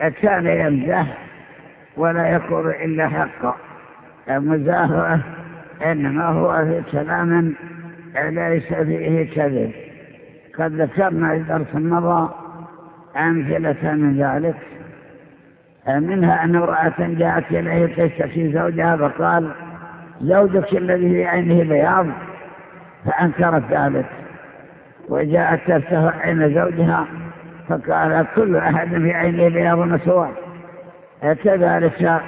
كان يمزح ولا يقول إلا حقا المزاهرة إنما هو في كلام ليس فيه كذب. قد ذكرنا في درس مضى أمثلة من ذلك. منها أن امرأة جاءت إليه تشتكي زوجها فقال زوجك الذي في عينه بياض. فأنكرت ذلك. وجاءت تفتح عين زوجها فقال كل أحد في عينه بياض مسوى كذلك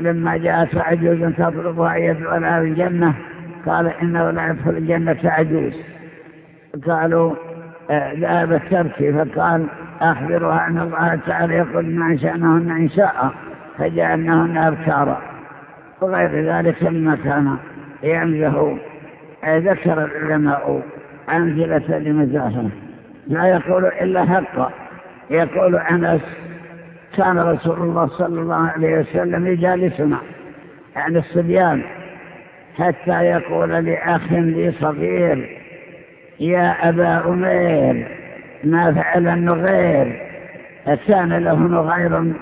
لما جاءت عجوز تطلبها أن يدعو لها الجنة قال إنه لا يدخل الجنة عجوز قالوا ذهبت تبكي فقال أخبرها أن الله تعالى يقول ما أنشأنهن إن شاء فجعلناهن أبكارا. وغير ذلك مما كان يمزه ذكر العلماء أمثلة لمزاحه. لا يقول إلا حقا يقول أنس كان رسول الله صلى الله عليه وسلم يجالسنا عن الصبيان حتى يقول لأخ لي صغير يا أبا أمير ما فعل النغير كان له نغير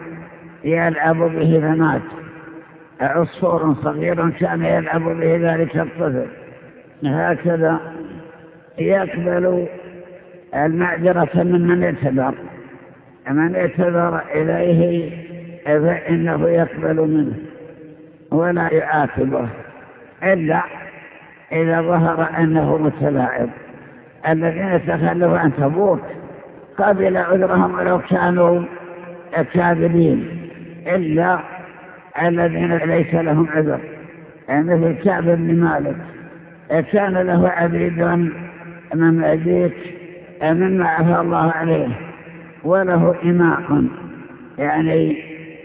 يلعب به فمات. عصفور صغير كان يلعب به ذلك الطفل. هكذا يقبل المعذرة من من اعتذر؟ من اعتذر إليه فإنه يقبل منه ولا يعاتبه إلا إذا ظهر أنه متلاعب. الذين تخلوا عن تبوك قبل عذرهم ولو كانوا كاذبين إلا الذين ليس لهم عذر. مثل كعب بن مالك كان له عبيد مماليك مما عفى الله عليه وله إماء يعني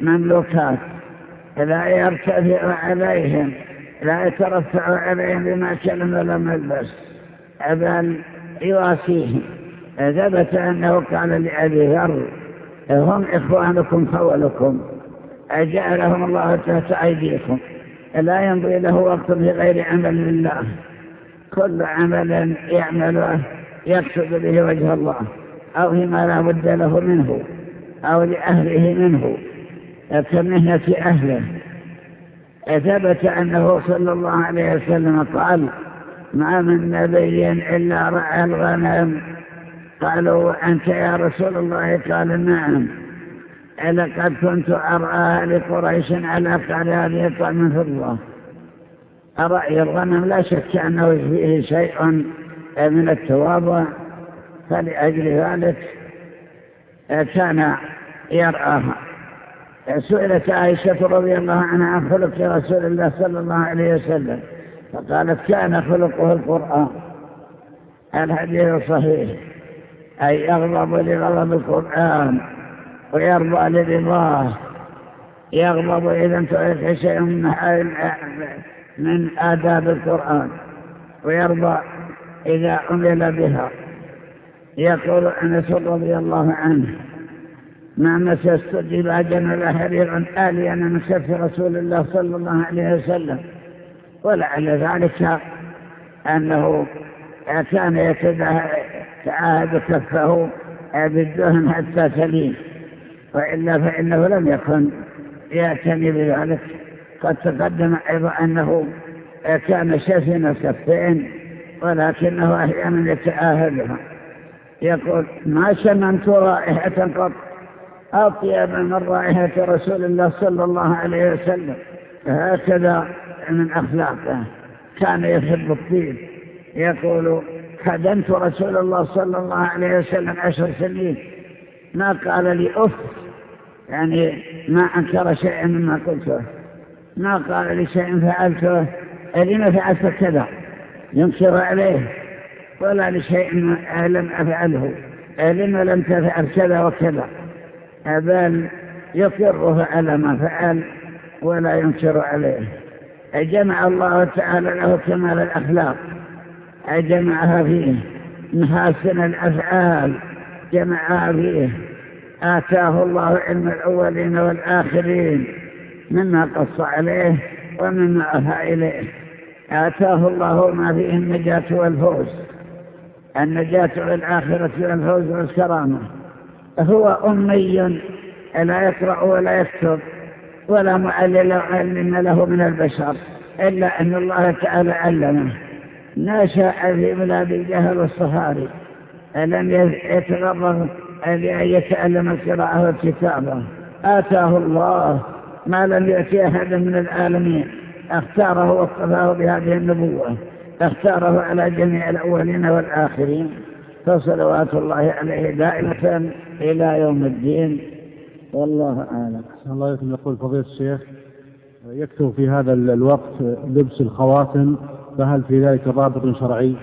مملوكات لا يرتفع عليهم لا يترفع عليهم بما كلم ولا ملبس بل يواسيهم. ثبت أنه قال لأبي ذر هم إخوانكم خولكم أجعلهم الله تحت أيديكم لا ينضي له وقت في غير عمل لله كل عمل يعمله يقصد به وجه الله أو فيما لا بد له منه أو لأهله منه. كمهنة أهله. ثبت أنه صلى الله عليه وسلم قال ما من نبي إلا رعى الغنم. قالوا أنت يا رسول الله؟ قال نعم. لقد كنت أرعى لقريش على قرار طعم فضة رأي الغنم؟ لا شك أنه فيه شيء من التواضع فلأجل ذلك كان يرآها. سئلت عائشة رضي الله عنها عن خلق رسول الله صلى الله عليه وسلم فقالت كان خلقه القرآن. الحديث صحيح أي يغضب لغضب القرآن ويرضى لرضاه. يغضب إذا انتهك شيء من آداب القرآن ويرضى إذا عمل بها. يقول أنس رضي الله عنه ما مسست دباجا ولا حريرا آليا من كف رسول الله صلى الله عليه وسلم. ولعل ذلك أنه كان يتعاهد كفه بالدهن حتى تلين وإلا فإنه لم يكن يعتني بذلك. قد تقدم أيضا أنه كان شفن كفين. ولكنه أحيانا يتعاهدها يقول ما شممت رائحة قط أطيب من رائحة رسول الله صلى الله عليه وسلم. هكذا من أخلاقه. كان يحب الطيب. يقول خدمت رسول الله صلى الله عليه وسلم عشر سنين. ما قال لي أف يعني ما أنكر شيئا مما قلته. ما قال لي شيء فعلته. لما فعلت كذا؟ ينكر عليه ولا لشيء لم أفعله لما لم تفعل كذا وكذا. بل يقره على ما فعل ولا ينكر عليه. جمع الله تعالى له كمال الأخلاق جمعها فيه محاسن الأفعال جمعها فيه. آتاه الله علم الأولين والآخرين مما قص عليه ومما أفى إليه. آتاه الله ما فيه النجاة والفوز. النجاة والآخرة والفوز والكرامة. هو أمي لا يقرأ ولا يكتب ولا معلل علم له من البشر إلا أن الله تعالى علمه. نشأ في بلاد الجهل والصهاري لم يتغرر بأن يتعلم القراءة والكتابة. آتاه الله ما لم يأتي أحد من العالمين. أختاره واصطفاه بهذه النبوة. أختاره على جميع الأولين والآخرين. فصلوات الله عليه دائمة إلى يوم الدين. والله أعلم. الله يكون يقول فضيلة الشيخ يكتب في هذا الوقت لبس الخواتم فهل في ذلك ضابط شرعي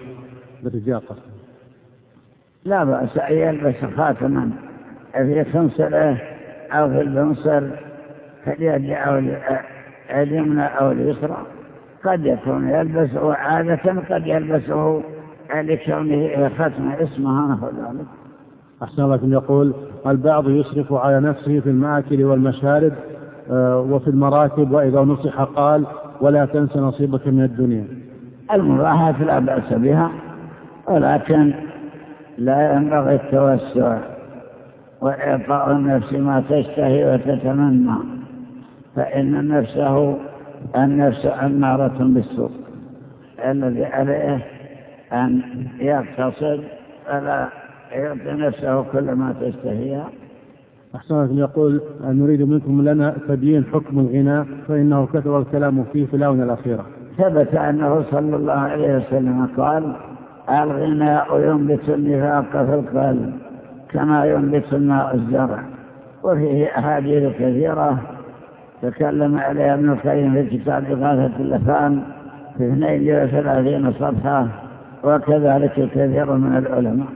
للرجال لا بأس أن يلبس خاتما. في خنصره أو في البنصر أو اليمنى أو اليسرى قد يكون يلبسه عادة قد يلبسه لكونه ختم اسمها نحو ذلك. أحسن الله يقول البعض يسرف على نفسه في المآكل والمشارب آه، وفي المراكب وإذا نصح قال ولا تنس نصيبك من الدنيا. المباحات لا بأس بها ولكن لا ينبغي التوسع وإعطاء النفس ما تشتهي وتتمنى. فإن نفسه النفس أمارة بالسوء. الذي عليه أن يقتصد فلا يعطي نفسه كل ما تشتهيها أحسن يقول نريد منكم لنا تبيين حكم الغناء فإنه كثر الكلام فيه في الآونة الأخيرة. ثبت أنه صلى الله عليه وسلم قال الغناء ينبت النفاق في القلب كما ينبت الماء الزرع. وفيه أحاديث كثيرة تكلم عليها ابن القيم في كتاب إغاثة اللفان في 32 صفحة وكذلك كثير من العلماء.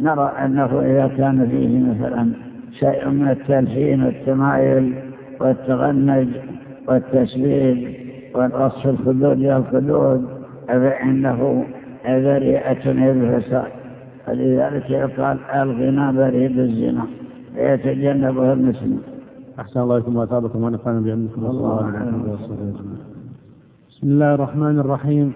نرى أنه إذا كان فيه مثلا شيء من التلحين والتمايل والتغنج والتشبيب والرصف الخدود والخدود فإنه ذريئة الفساد فلذلك يقال الغنى بريد الزنا يتجنبه المسلم. أحسن الله لكم وأثابكم ونفعنا بعلمكم الله بسم الله الرحمن الرحيم.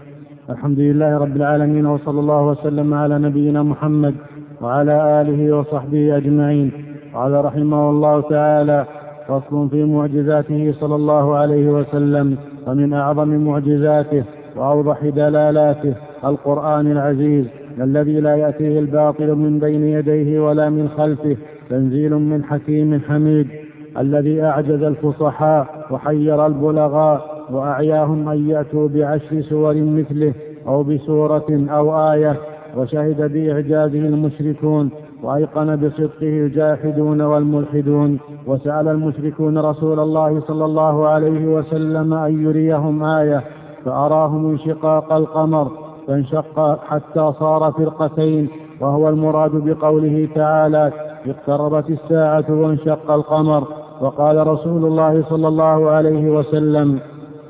الحمد لله رب العالمين وصلى الله وسلم على نبينا محمد وعلى آله وصحبه أجمعين. قال رحمه الله تعالى فصل في معجزاته صلى الله عليه وسلم ومن أعظم معجزاته وأوضح دلالاته القرآن العزيز الذي لا يأتيه الباطل من بين يديه ولا من خلفه تنزيل من حكيم حميد. الذي أعجز الفصحاء وحير البلغاء وأعياهم أن يأتوا بعشر سور مثله أو بسورة أو آية وشهد بإعجازه المشركون وأيقن بصدقه الجاحدون والملحدون وسأل المشركون رسول الله صلى الله عليه وسلم أن يريهم آية فأراهم انشقاق القمر فانشق حتى صار فرقتين وهو المراد بقوله تعالى اقتربت الساعة وانشق القمر وقال رسول الله صلى الله عليه وسلم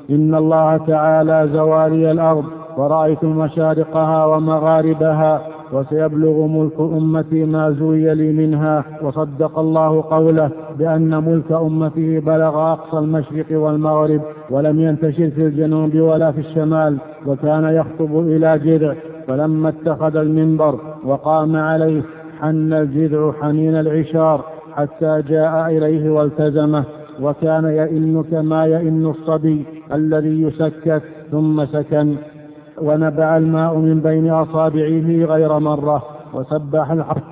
إن الله تعالى زوالي الأرض ورأيت مشارقها ومغاربها وسيبلغ ملك أمتي ما زوي لي منها وصدق الله قوله بأن ملك أمته بلغ أقصى المشرق والمغرب ولم ينتشر في الجنوب ولا في الشمال وكان يخطب إلى جذع فلما اتخذ المنبر وقام عليه حن الجذع حنين العشار حتى جاء إليه والتزمه وكان يئن كما يئن الصبي الذي يسكت ثم سكن. ونبع الماء من بين أصابعه غير مرة وسبح الحرف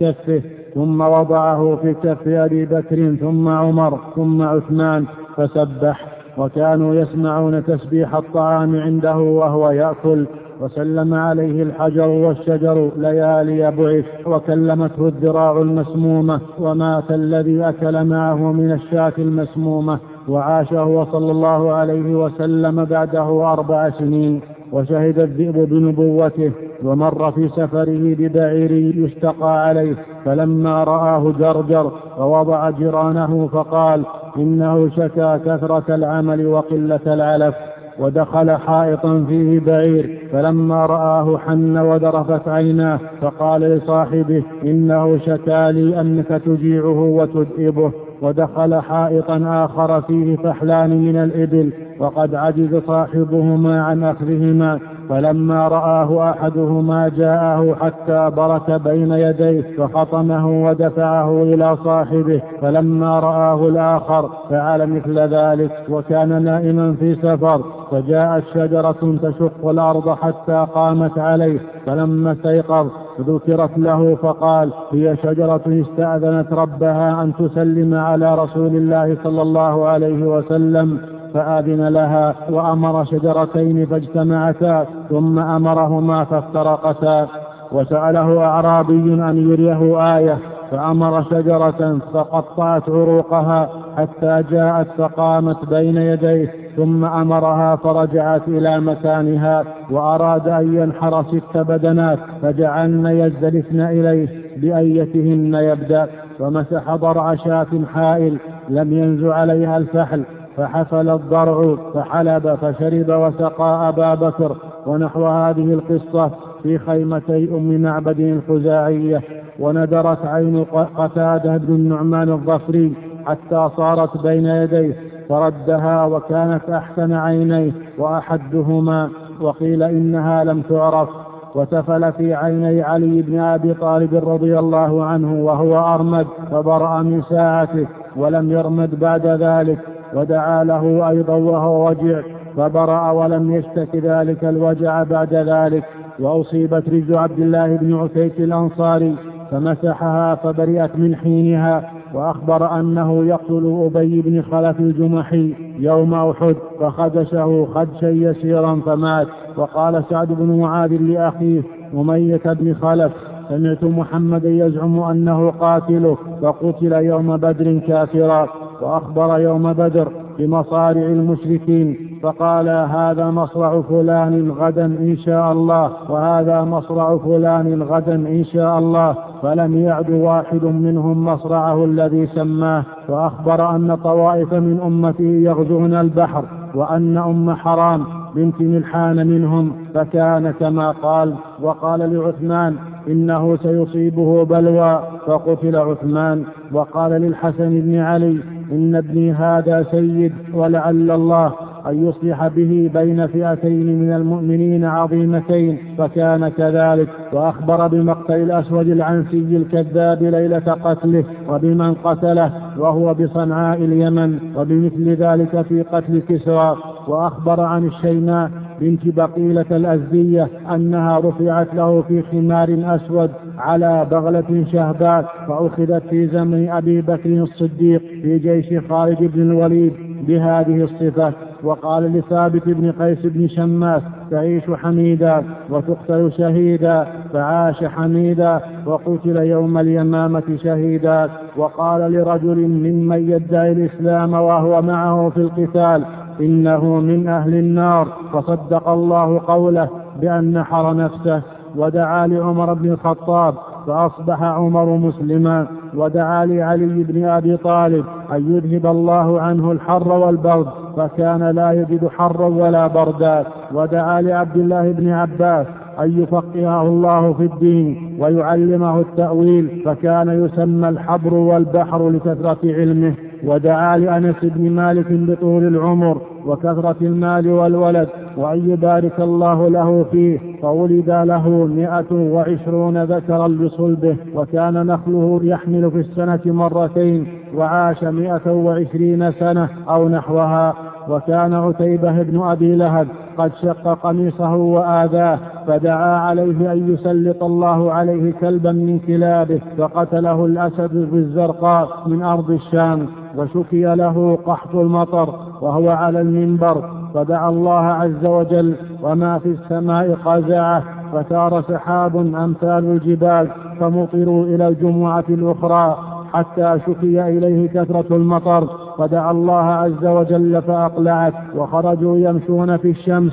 كفه ثم وضعه في كف أبي بكر ثم عمر ثم عثمان فسبح. وكانوا يسمعون تسبيح الطعام عنده وهو يأكل. وسلم عليه الحجر والشجر ليالي بعث وكلمته الذراع المسمومة ومات الذي أكل معه من الشاة المسمومة وعاش هو صلى الله عليه وسلم بعده أربع سنين وشهد الذئب بنبوته ومر في سفره ببعير يستقى عليه فلما رآه جرجر ووضع جيرانه فقال إنه شكا كثرة العمل وقلة العلف ودخل حائطا فيه بعير فلما رآه حن وذرفت عيناه فقال لصاحبه إنه شكا لي أنك تجيعه وتدئبه ودخل حائطا آخر فيه فحلان من الإبل. وقد عجز صاحبهما عن أخذهما فلما رآه أحدهما جاءه حتى برك بين يديه فخطمه ودفعه إلى صاحبه فلما رآه الآخر فعل مثل ذلك وكان نائما في سفر فجاءت شجرة تشق الأرض حتى قامت عليه فلما استيقظ ذكرت له فقال هي شجرة استأذنت ربها أن تسلم على رسول الله صلى الله عليه وسلم. فآذن لها وأمر شجرتين فاجتمعتا ثم أمرهما فافترقتا. وسأله أعرابي أن يريه آية فأمر شجرة فقطعت عروقها حتى جاءت فقامت بين يديه ثم أمرها فرجعت إلى مكانها وأراد أن ينحر ست بدنات فجعلن يزدلفن إليه بأيتهن يبدأ. ومسح ضرع شاة حائل لم ينز عليها الفحل. فحفل الضرع فحلب فشرب وسقى أبا بكر ونحو هذه القصة في خيمتي أم معبد الخزاعية وندرت عين قتادة بن النعمان الظفري حتى صارت بين يديه فردها وكانت أحسن عينيه وأحدهما وقيل إنها لم تعرف وتفل في عيني علي بن أبي طالب رضي الله عنه وهو أرمد فبرأ من ساعته ولم يرمد بعد ذلك. ودعا له أيضا وهو وجع فبرأ ولم يشتك ذلك الوجع بعد ذلك. وأصيبت رجل عبد الله بن عتيك الأنصاري فمسحها فبرئت من حينها. وأخبر أنه يقتل أبي بن خلف الجمحي يوم أحد فخدشه خدشا يسيرا فمات. وقال سعد بن معاذ لأخيه أمية بن خلف سمعت محمدا يزعم أنه قاتله فقتل يوم بدر كافرا. وأخبر يوم بدر بمصارع المشركين فقال هذا مصرع فلان غدا إن شاء الله وهذا مصرع فلان غدا إن شاء الله فلم يعد واحد منهم مصرعه الذي سماه وأخبر أن طوائف من أمته يغزون البحر وأن أم حرام بنت ملحان منهم فكان كما قال وقال لعثمان إنه سيصيبه بلوى فقتل عثمان وقال للحسن بن علي إن ابني هذا سيد ولعل الله أن يصلح به بين فئتين من المؤمنين عظيمتين فكان كذلك. وأخبر بمقتل الأسود العنسي الكذاب ليلة قتله وبمن قتله وهو بصنعاء اليمن وبمثل ذلك في قتل كسرى. وأخبر عن الشيماء بنت بقيلة الأزدية أنها رفعت له في خمار أسود على بغلة شهباء فأخذت في زمن أبي بكر الصديق في جيش خالد بن الوليد بهذه الصفة وقال لثابت بن قيس بن شماس تعيش حميدا وتقتل شهيدا فعاش حميدا وقتل يوم اليمامة شهيدا وقال لرجل ممن يدعي الإسلام وهو معه في القتال إنه من أهل النار فصدق الله قوله بأن نحر نفسه ودعا لعمر بن الخطاب فأصبح عمر مسلما ودعا لعلي بن أبي طالب أن يذهب الله عنه الحر والبرد فكان لا يجد حرا ولا بردا. ودعا لعبد الله بن عباس أن يفقهه الله في الدين ويعلمه التأويل فكان يسمى الحبر والبحر لكثرة علمه. ودعا لأنس بن مالك بطول العمر وكثرة المال والولد وأن يبارك الله له فيه فولد له مئة وعشرون ذكرا لصلبه وكان نخله يحمل في السنة مرتين وعاش مئة وعشرين سنة أو نحوها. وكان عتيبة بن أبي لهب قد شق قميصه وآذاه فدعا عليه أن يسلط الله عليه كلبا من كلابه فقتله الأسد بالزرقاء من أرض الشام وشكي له قحط المطر وهو على المنبر. فدعا الله عز وجل وما في السماء قزعة فثار سحاب أمثال الجبال فمطروا إلى الجمعة الأخرى حتى شكي إليه كثرة المطر فدعا الله عز وجل فأقلعت وخرجوا يمشون في الشمس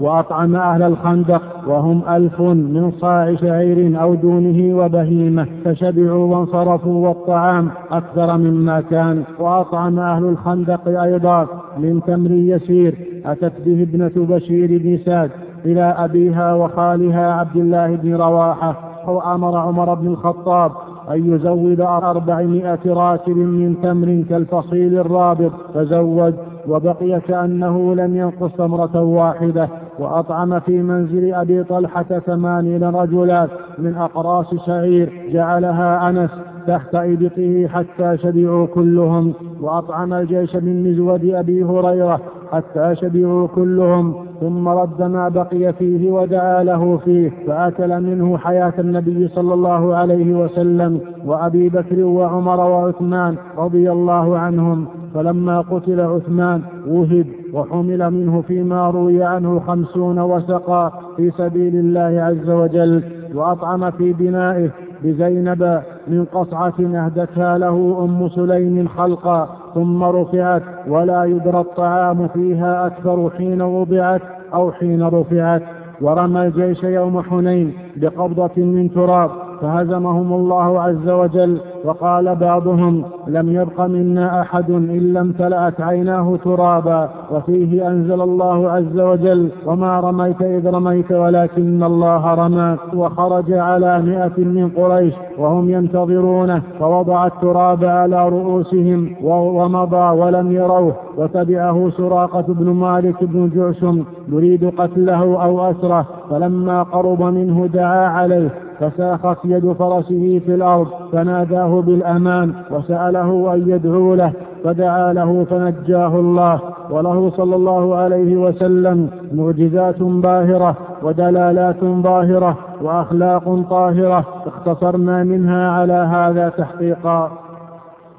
وأطعم أهل الخندق وهم ألف من صاع شعير أو دونه وبهيمة فشبعوا وانصرفوا والطعام أكثر مما كان. وأطعم أهل الخندق أيضا من تمر يسير أتت به ابنة بشير بن سعد إلى أبيها وخالها عبد الله بن رواحة وأمر عمر بن الخطاب أن يزود أربعمائة راتب من تمر كالفصيل الرابط فزود وبقي كأنه لم ينقص تمرة واحدة. وأطعم في منزل أبي طلحة ثمانين رجلا من أقراص شعير جعلها أنس تحت إبطه حتى شبعوا كلهم وأطعم الجيش من مزود أبي هريرة حتى شبعوا كلهم ثم رد ما بقي فيه ودعا له فيه فأكل منه حياة النبي صلى الله عليه وسلم وأبي بكر وعمر وعثمان رضي الله عنهم. فلما قتل عثمان وهب وحمل منه فيما روي عنه خمسون وسقا في سبيل الله عز وجل وأطعم في بنائه بزينب من قصعة أهدتها له أم سليم خلقا ثم رفعت ولا يدرى الطعام فيها أكثر حين وضعت أو حين رفعت. ورمى الجيش يوم حنين بقبضة من تراب. فهزمهم الله عز وجل وقال بعضهم لم يبق منا أحد إلا امتلأت عيناه ترابا وفيه أنزل الله عز وجل وما رميت إذ رميت ولكن الله رمى وخرج على مئة من قريش وهم ينتظرونه فوضع التراب على رؤوسهم ومضى ولم يروه وتبعه سراقة بن مالك بن جعشم يريد قتله أو أسره فلما قرب منه دعا عليه فساخت يد فرسه في الأرض فناداه بالأمان وسأله أن يدعو له فدعا له فنجاه الله. وله صلى الله عليه وسلم معجزات باهرة ودلالات ظاهرة وأخلاق طاهرة اختصرنا منها على هذا تحقيقا.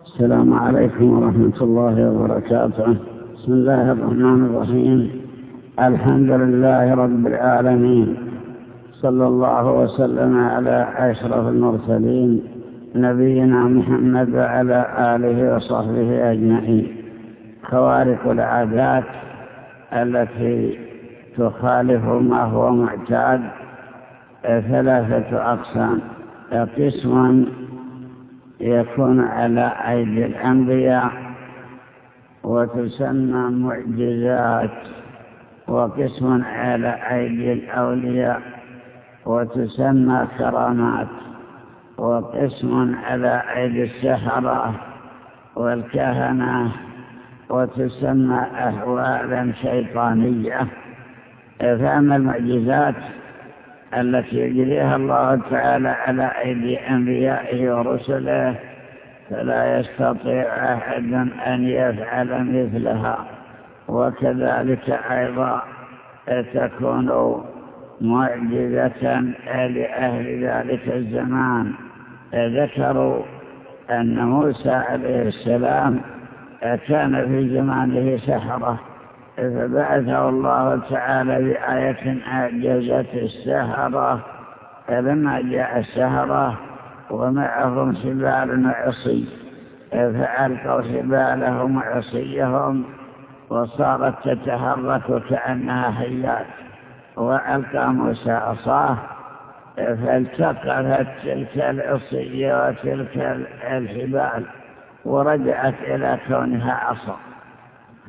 السلام عليكم ورحمة الله وبركاته. بسم الله الرحمن الرحيم. الحمد لله رب العالمين. صلى الله وسلم على أشرف المرسلين نبينا محمد وعلى آله وصحبه أجمعين. خوارق العادات التي تخالف ما هو معتاد ثلاثة أقسام. قسم يكون على أيدي الأنبياء وتسمى معجزات وقسم على أيدي الأولياء. وتسمى كرامات وقسم على أيدي السحرة والكهنة وتسمى أحوالا شيطانية. فأما المعجزات التي يجريها الله تعالى على أيدي أنبيائه ورسله فلا يستطيع أحد أن يفعل مثلها. وكذلك أيضا تكون معجزة لأهل ذلك الزمان. ذكروا أن موسى عليه السلام كان في زمانه سحرة فبعثه الله تعالى بآية أعجزت السهرة فلما جاء السهرة ومعهم سبال وعصي فألقوا سبالهم وعصيهم وصارت تتحرك كأنها حيات. وألقى موسى عصاه فالتقطت تلك العصية وتلك الحبال ورجعت إلى كونها عصا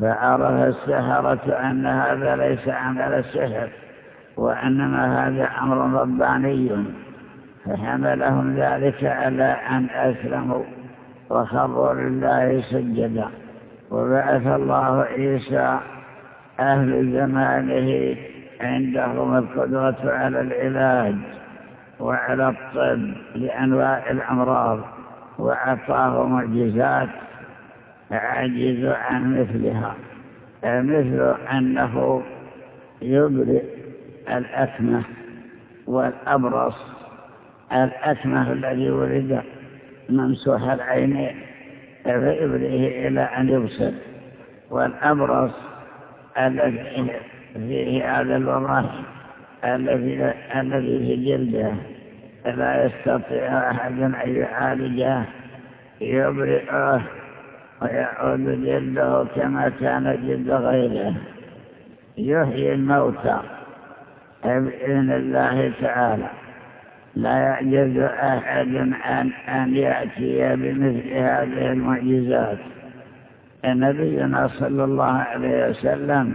فعرف السهرة أن هذا ليس عمل السحر وإنما هذا أمر رباني. فحملهم ذلك على أن أسلموا وخروا لله سجدا. وبعث الله عيسى أهل زمانه عندهم القدرة على العلاج وعلى الطب لأنواع الأمراض وأعطاه معجزات عجز عن مثلها مثل أنه يبرئ الأكمة والأبرص الأكمة الذي ولد ممسوح العينين فيبرئه إلى أن يبصر والأبرص الذي فيه هذا الوضع الذي الذي في جلده. لا يستطيع أحد أن يعالجه يبرئه ويعود جلده كما كان جلد غيره. يحيي الموتى بإذن الله تعالى. لا يعجز أحد عن أن يأتي بمثل هذه المعجزات. نبينا صلى الله عليه وسلم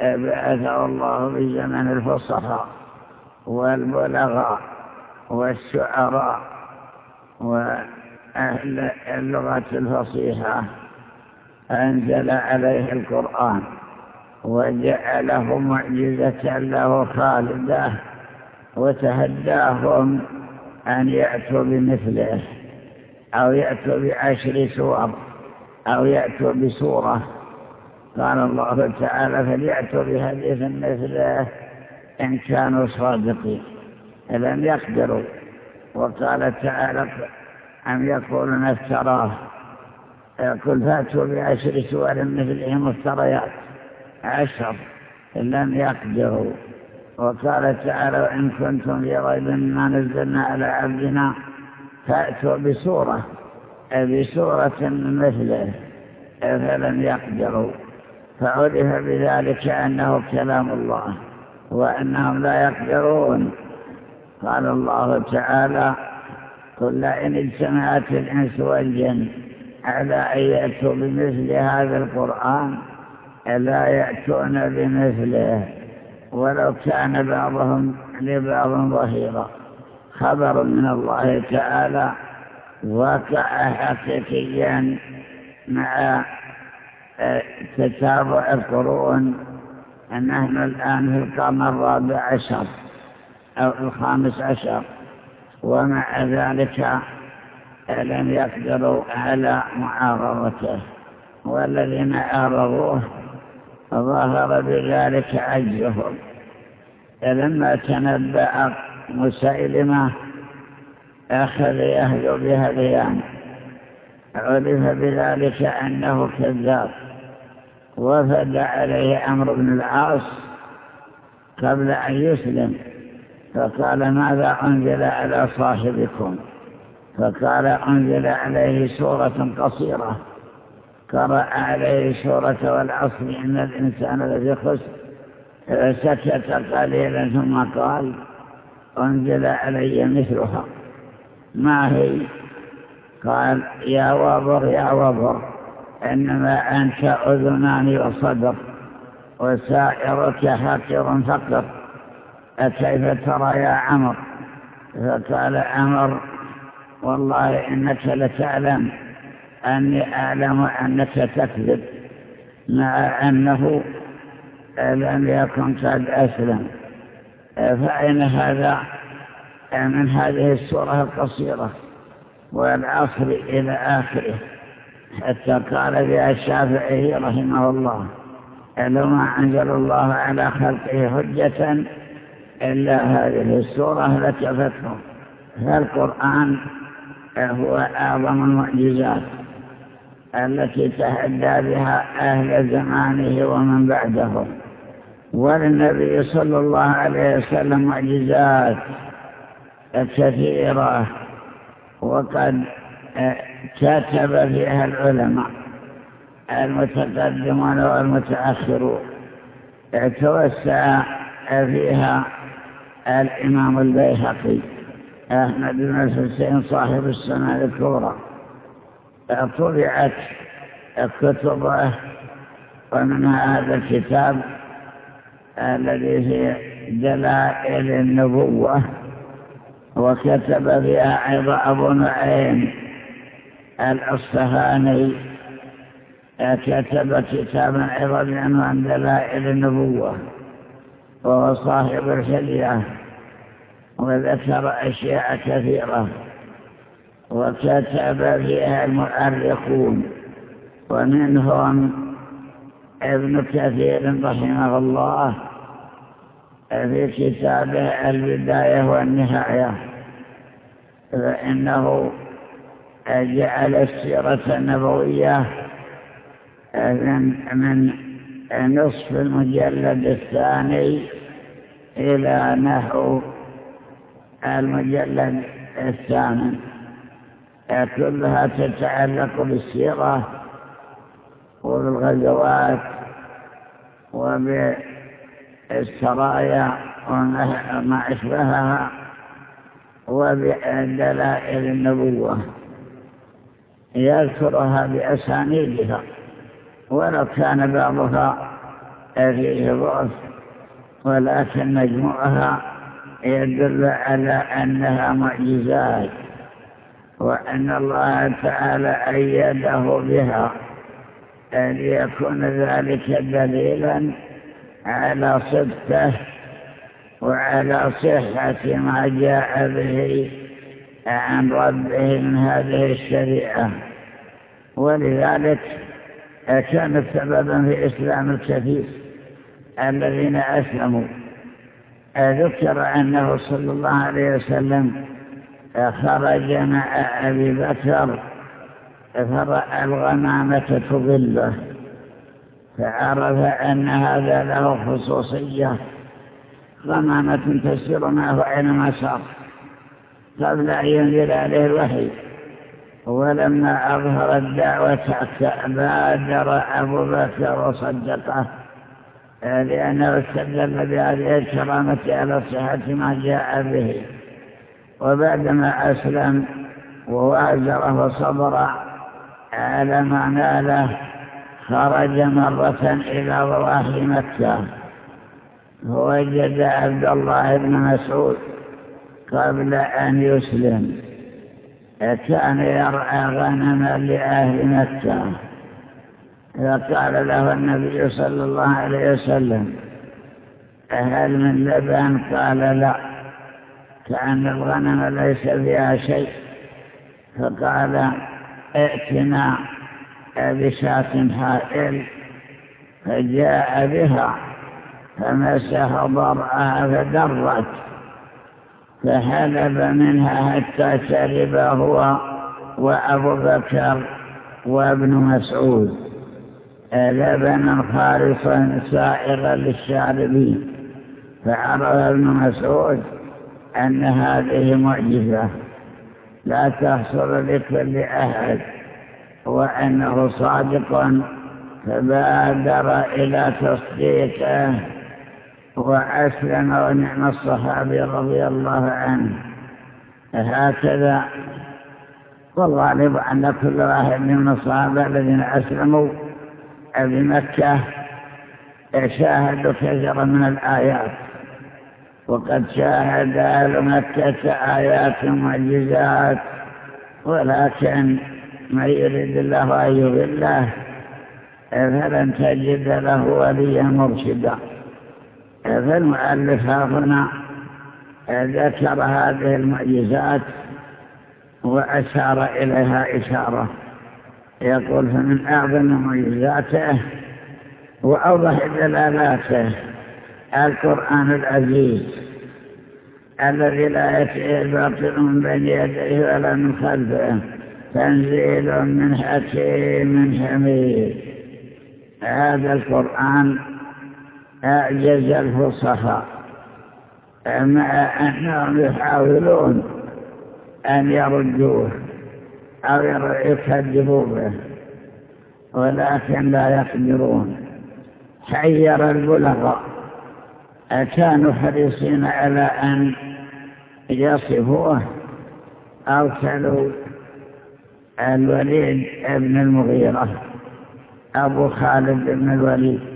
بعثه الله بزمن الفصحاء والبلغاء والشعراء وأهل اللغة الفصيحة أنزل عليه القرآن وجعله معجزة له خالدة وتهداهم أن يأتوا بمثله أو يأتوا بعشر سور أو يأتوا بسورة قال الله تعالى فليأتوا بحديث مثله إن كانوا صادقين. لم يقدروا. وقال تعالى أم يقولون افتراه. قل فأتوا بعشر سور مثله مفتريات عشر. لم يقدروا. وقال تعالى إن كنتم في ريب ما نزلنا على عبدنا فأتوا بسورة. بسورة مثله. فلم يقدروا. فعرف بذلك أنه كلام الله وأنهم لا يقدرون. قال الله تعالى قل لئن اجتمعت الإنس والجن على أن يأتوا بمثل هذا القرآن لا يأتون بمثله؟ ولو كان بعضهم لبعض ظهيرا. خبر من الله تعالى وقع حقيقيا مع تتابع القرون نحن الآن في القرن الرابع عشر أو الخامس عشر ومع ذلك لم يقدروا على معارضته. والذين أعرضوه ظهر بذلك عجزهم. لما تنبأ مسيلمة أخذ يهدو بها اليان عرف بذلك أنه كذاب. وفد عليه أمر بن العاص قبل أن يسلم فقال ماذا أنزل على صاحبكم؟ فقال أنزل عليه سورة قصيرة. قرأ عليه سورة والعصر إن الإنسان الذي خسر. سكت قليلا ثم قال أنزل علي مثلها. ما هي؟ قال يا وبر يا وبر. إنما أنت أذنان وصدر وسائرك حقر فقر أكيف ترى يا عمر؟ فقال عمر والله إنك لتعلم أني أعلم أنك تكذب مع أنه لم يكن قد أسلم. فأين هذا؟ من هذه السورة القصيرة والعصر إلى آخره. قال بها الشافعي رحمه الله لو ما أنزل الله على خلقه حجة إلا هذه السورة لكفتهم فالقرآن هو أعظم المعجزات التي تهدى بها أهل زمانه ومن بعدهم وللنبي صلى الله عليه وسلم معجزات كثيرة وقد كتب فيها العلماء المتقدمون والمتأخرون. توسع فيها الإمام البيهقي أحمد بن الحسين صاحب السنة الكبرى. طبعت كتبه ومنها هذا الكتاب الذي في دلائل النبوة وكتب فيها أيضا أبو نعيم الأصفهاني كتب كتابا أيضا عن دلائل النبوة وهو صاحب الحلية وذكر أشياء كثيرة وكتب فيها المؤرخون ومنهم ابن كثير رحمه الله في كتابه البداية والنهاية فإنه جعل السيرة النبوية من نصف المجلد الثاني إلى نحو المجلد الثامن. كلها تتعلق بالسيرة وبالغزوات وبالسرايا وما أشبهها وبدلائل النبوة. يذكرها بأسانيدها ولو كان بعضها فيه ضعف ولكن مجموعها يدل على أنها معجزات وأن الله تعالى أيده بها أن يكون ذلك دليلا على صدقه وعلى صحة ما جاء به عن ربه من هذه الشريعة. ولذلك كانت سببا في إسلام الكثير الذين أسلموا. ذكر أنه صلى الله عليه وسلم خرج مع أبي بكر فرأى الغمامة تظله فعرف أن هذا له خصوصية. غمامة تسير معه أينما سار قبل أن ينزل عليه الوحي. ولما أظهر الدعوة بادر أبو بكر وصدقه لأنه استدل بهذه الكرامة على صحة ما جاء به. وبعدما أسلم ووازر وصبر على ما ناله خرج مرة إلى ضواحي مكة. فوجد عبد الله بن مسعود. قبل أن يسلم. كان يرعى غنما لأهل مكة. فقال له النبي صلى الله عليه وسلم هل من لبن قال لا. كأن الغنم ليس فيها شيء. فقال ائتنا بشاة حائل. فجاء بها فمسح ضرعها فدرت. فحلب منها حتى شرب هو وأبو بكر وابن مسعود. لبنا خالصا سائغا للشاربين. فعرف ابن مسعود أن هذه معجزة. لا تحصل لكل أحد. وأنه صادق. فبادر إلى تصديقه. وأسلم ونعم الصحابي رضي الله عنه. هكذا. والغالب أن كل واحد من الصحابة الذين أسلموا بمكة شاهدوا كثيرا من الآيات وقد شاهد أهل مكة آيات معجزات ولكن من يريد الله أن يضله فلن تجد له وليا مرشدا. فالمؤلف هنا ذكر هذه المعجزات وأشار إليها إشارة. يقول فمن أعظم معجزاته وأوضح دلالاته القرآن العزيز الذي لا يتعي الباطل من بين يديه ولا من خلفه تنزيل من حكيم حميد. هذا القرآن أعجز الفصحاء. مع أنهم يحاولون أن يردوه أو يكذبوا به ولكن لا يقدرون. حير البلغاء. كانوا حريصين على أن يصفوه؟ أرسلوا الوليد ابن المغيرة أبو خالد بن الوليد.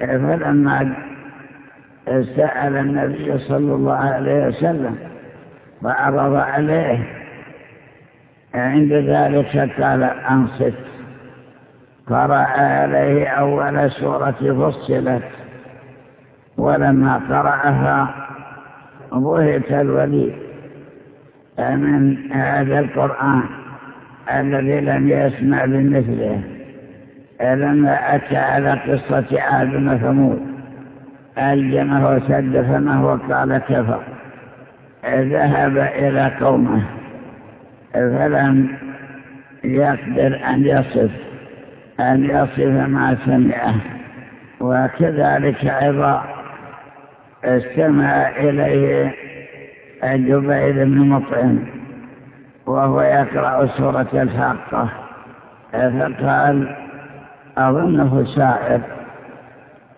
فلما سأل النبي صلى الله عليه وسلم وعرض عليه. عند ذلك قال أنصت. قرأ عليه أول سورة فصلت. ولما قرأها ضهت الولي من هذا القرآن الذي لم يسمع بمثله. لما أتى على قصة آدم وثمود. ألجمه وسد فمه وقال كفر ذهب إلى قومه. فلم يقدر أن يصف أن يصف ما سمعه. وكذلك أيضا استمع إليه جبير بن مطعم وهو يقرأ سورة الحاقة فقال أظنه شاعر.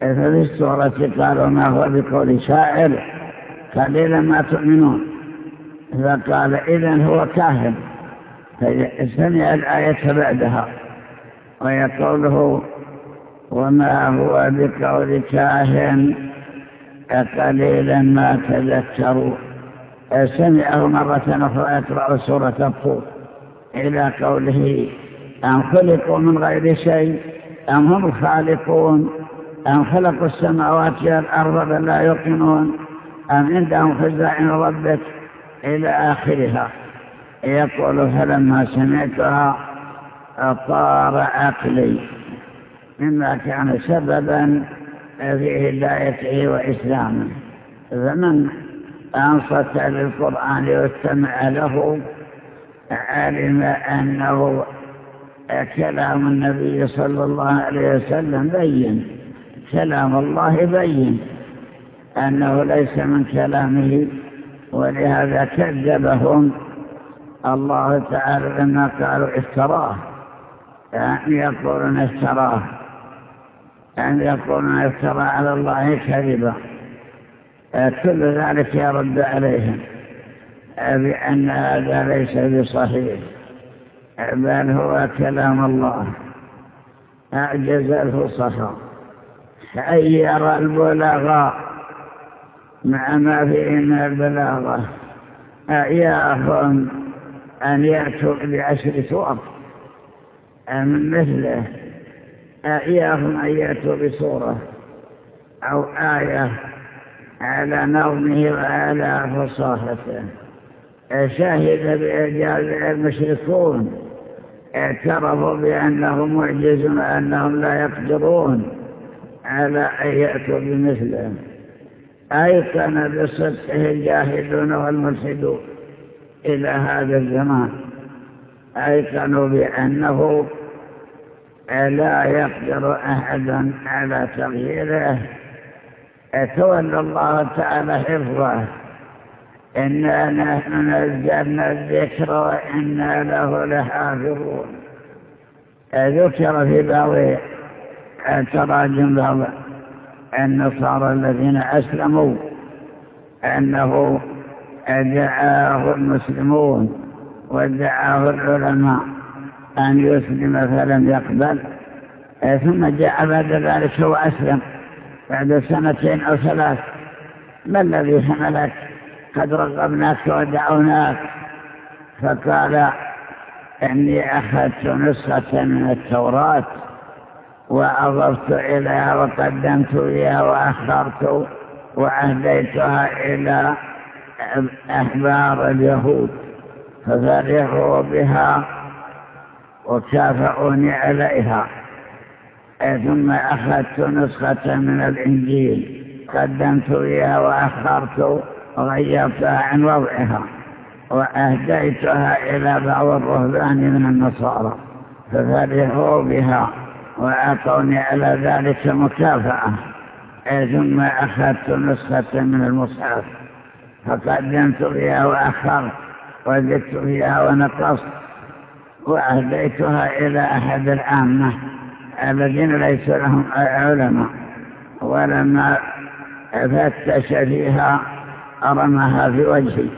ففي السورة قال وما هو بقول شاعر؟ قليلا ما تؤمنون. فقال إذن هو كاهن. فسمع الآية بعدها. ويقوله وما هو بقول كاهن؟ قليلا ما تذكروا. سمعه مرة أخرى يقرأ سورة الطور. إلى قوله أم خلقوا من غير شيء؟ أم هم الخالقون أم خلقوا السماوات والأرض بل لا يقنون أم عندهم خزائن ربك إلى آخرها؟ يقول فلما سمعتها طار عقلي مما كان سببا في هدايته وإسلامه. فمن أنصت للقرآن واستمع له علم أنه كلام النبي صلى الله عليه وسلم بين. كلام الله بين. أنه ليس من كلامه ولهذا كذبهم. الله تعالى لما قالوا افتراه. أن يقولون افتراه. أن يقولون افترى على الله كذبا. كل ذلك يرد عليهم. بأن هذا ليس بصحيح. بل هو كلام الله. أعجز الفصحى حير البلغاء مع ما فيه من البلاغة أعياهم أن يأتوا بعشر سور. من مثله؟ أعياهم أن يأتوا بصورة أو آية على نظمه وعلى فصاحته. شهد بإعجاز المشركون. اعترفوا بأنه معجز وأنهم لا يقدرون على أن يأتوا بمثله أيقن بصدقه الجاهدون والملحدون إلى هذا الزمان. أيقنوا بأنه لا يقدر أحد على تغييره. تولى الله تعالى حفظه. إنا نحن نزلنا الذكر وإنا له لحافظون. ذكر في بعض تراجم بعض النصارى الذين أسلموا أنه دعاه المسلمون ودعاه العلماء أن يسلم فلم يقبل. ثم جاء بعد ذلك هو أسلم بعد سنتين أو ثلاث. ما الذي حملك؟ قد رغبناك ودعوناك. فقال إني أخذت نسخة من التوراة وأضفت إليها وقدمت إليها وأخرت وأهديتها إلى أحبار اليهود. ففرحوا بها وكافئوني عليها. ثم أخذت نسخة من الإنجيل. قدمت إياها وأخرت وغيرتها عن وضعها وأهديتها إلى بعض الرهبان من النصارى ففرحوا بها وأعطوني على ذلك مكافأة ثم أخذت نسخة من المصحف فقدمت فيها وأخرت وزدت فيها ونقصت وأهديتها إلى أحد العامة الذين ليس لهم علماء ولما فتش فيها رمها في وجهي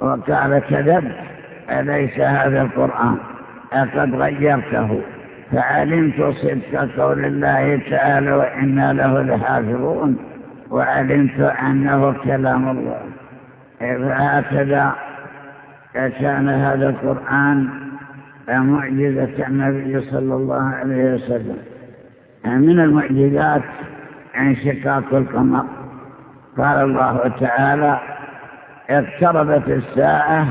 وقال كذب أليس هذا القرآن؟ أقد غيرته. فعلمت صدق قول الله تعالى وإنا له لحافظون وعلمت أنه كلام الله. فهكذا كان هذا القرآن معجزة النبي صلى الله عليه وسلم. من المعجزات انشقاق القمر. قال الله تعالى اقتربت الساعة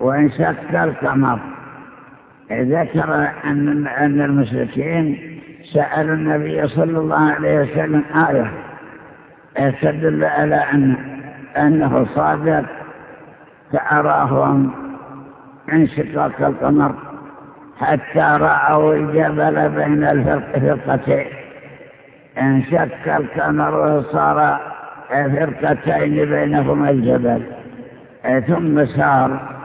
وانشق القمر. ذكر أن, المشركين سألوا النبي صلى الله عليه وسلم آية تدل على أن أنه صادق فأراهم انشقاق القمر حتى رأوا الجبل بين الفرقتين. انشق القمر وصار فرقتين بينهما الجبل ثم سار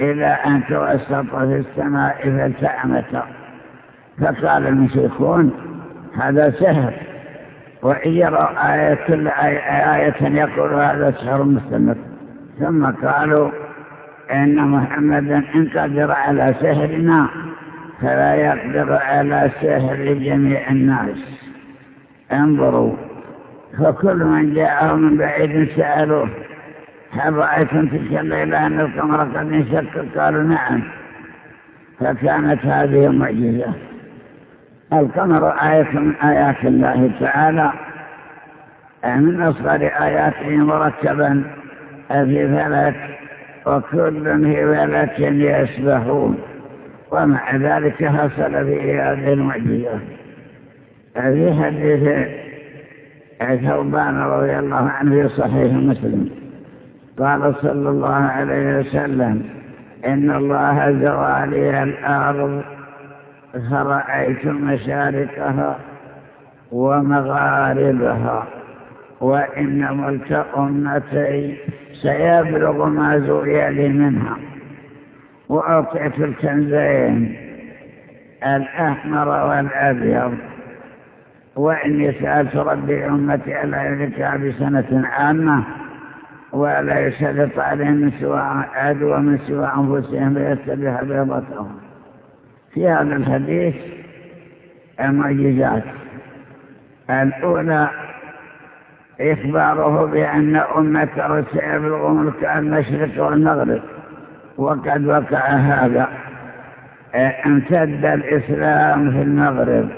إلى أن توسط في السماء فالتأمت. فقال المشركون هذا سهر وإن يروا آية كل آية, آية يقول هذا سحر مستمر. ثم قالوا إن محمدا إن قدر على سحرنا فلا يقدر على سحر جميع الناس. انظروا فكل من جاءه من بعيد سألوه هل رأيتم تلك الليلة أن القمر قد انشق؟ قالوا نعم. فكانت هذه معجزة. القمر آية من آيات الله تعالى من أصغر آياته مركبا في فلك وكل في فلك يسبحون. ومع ذلك حصل به هذه المعجزة. في حديث ثوبان رضي الله عنه في صحيح مسلم. قال صلى الله عليه وسلم إن الله زوالي الأرض فرأيت مشاركها ومغاربها وإن ملك أمتي سيبلغ ما زوي لي منها. وأعطيت الكنزين الأحمر والأبيض. وإني سألت ربي أمتي ألا يهلكها بسنة عامة ولا يسلط عليهم سوى عدو من سوى أنفسهم ليستبح بيضتهم. في هذا الحديث المعجزات. الأولى إخباره بأن أمته سيبلغ ملك المشرق والمغرب وقد وقع هذا. امتد الإسلام في المغرب.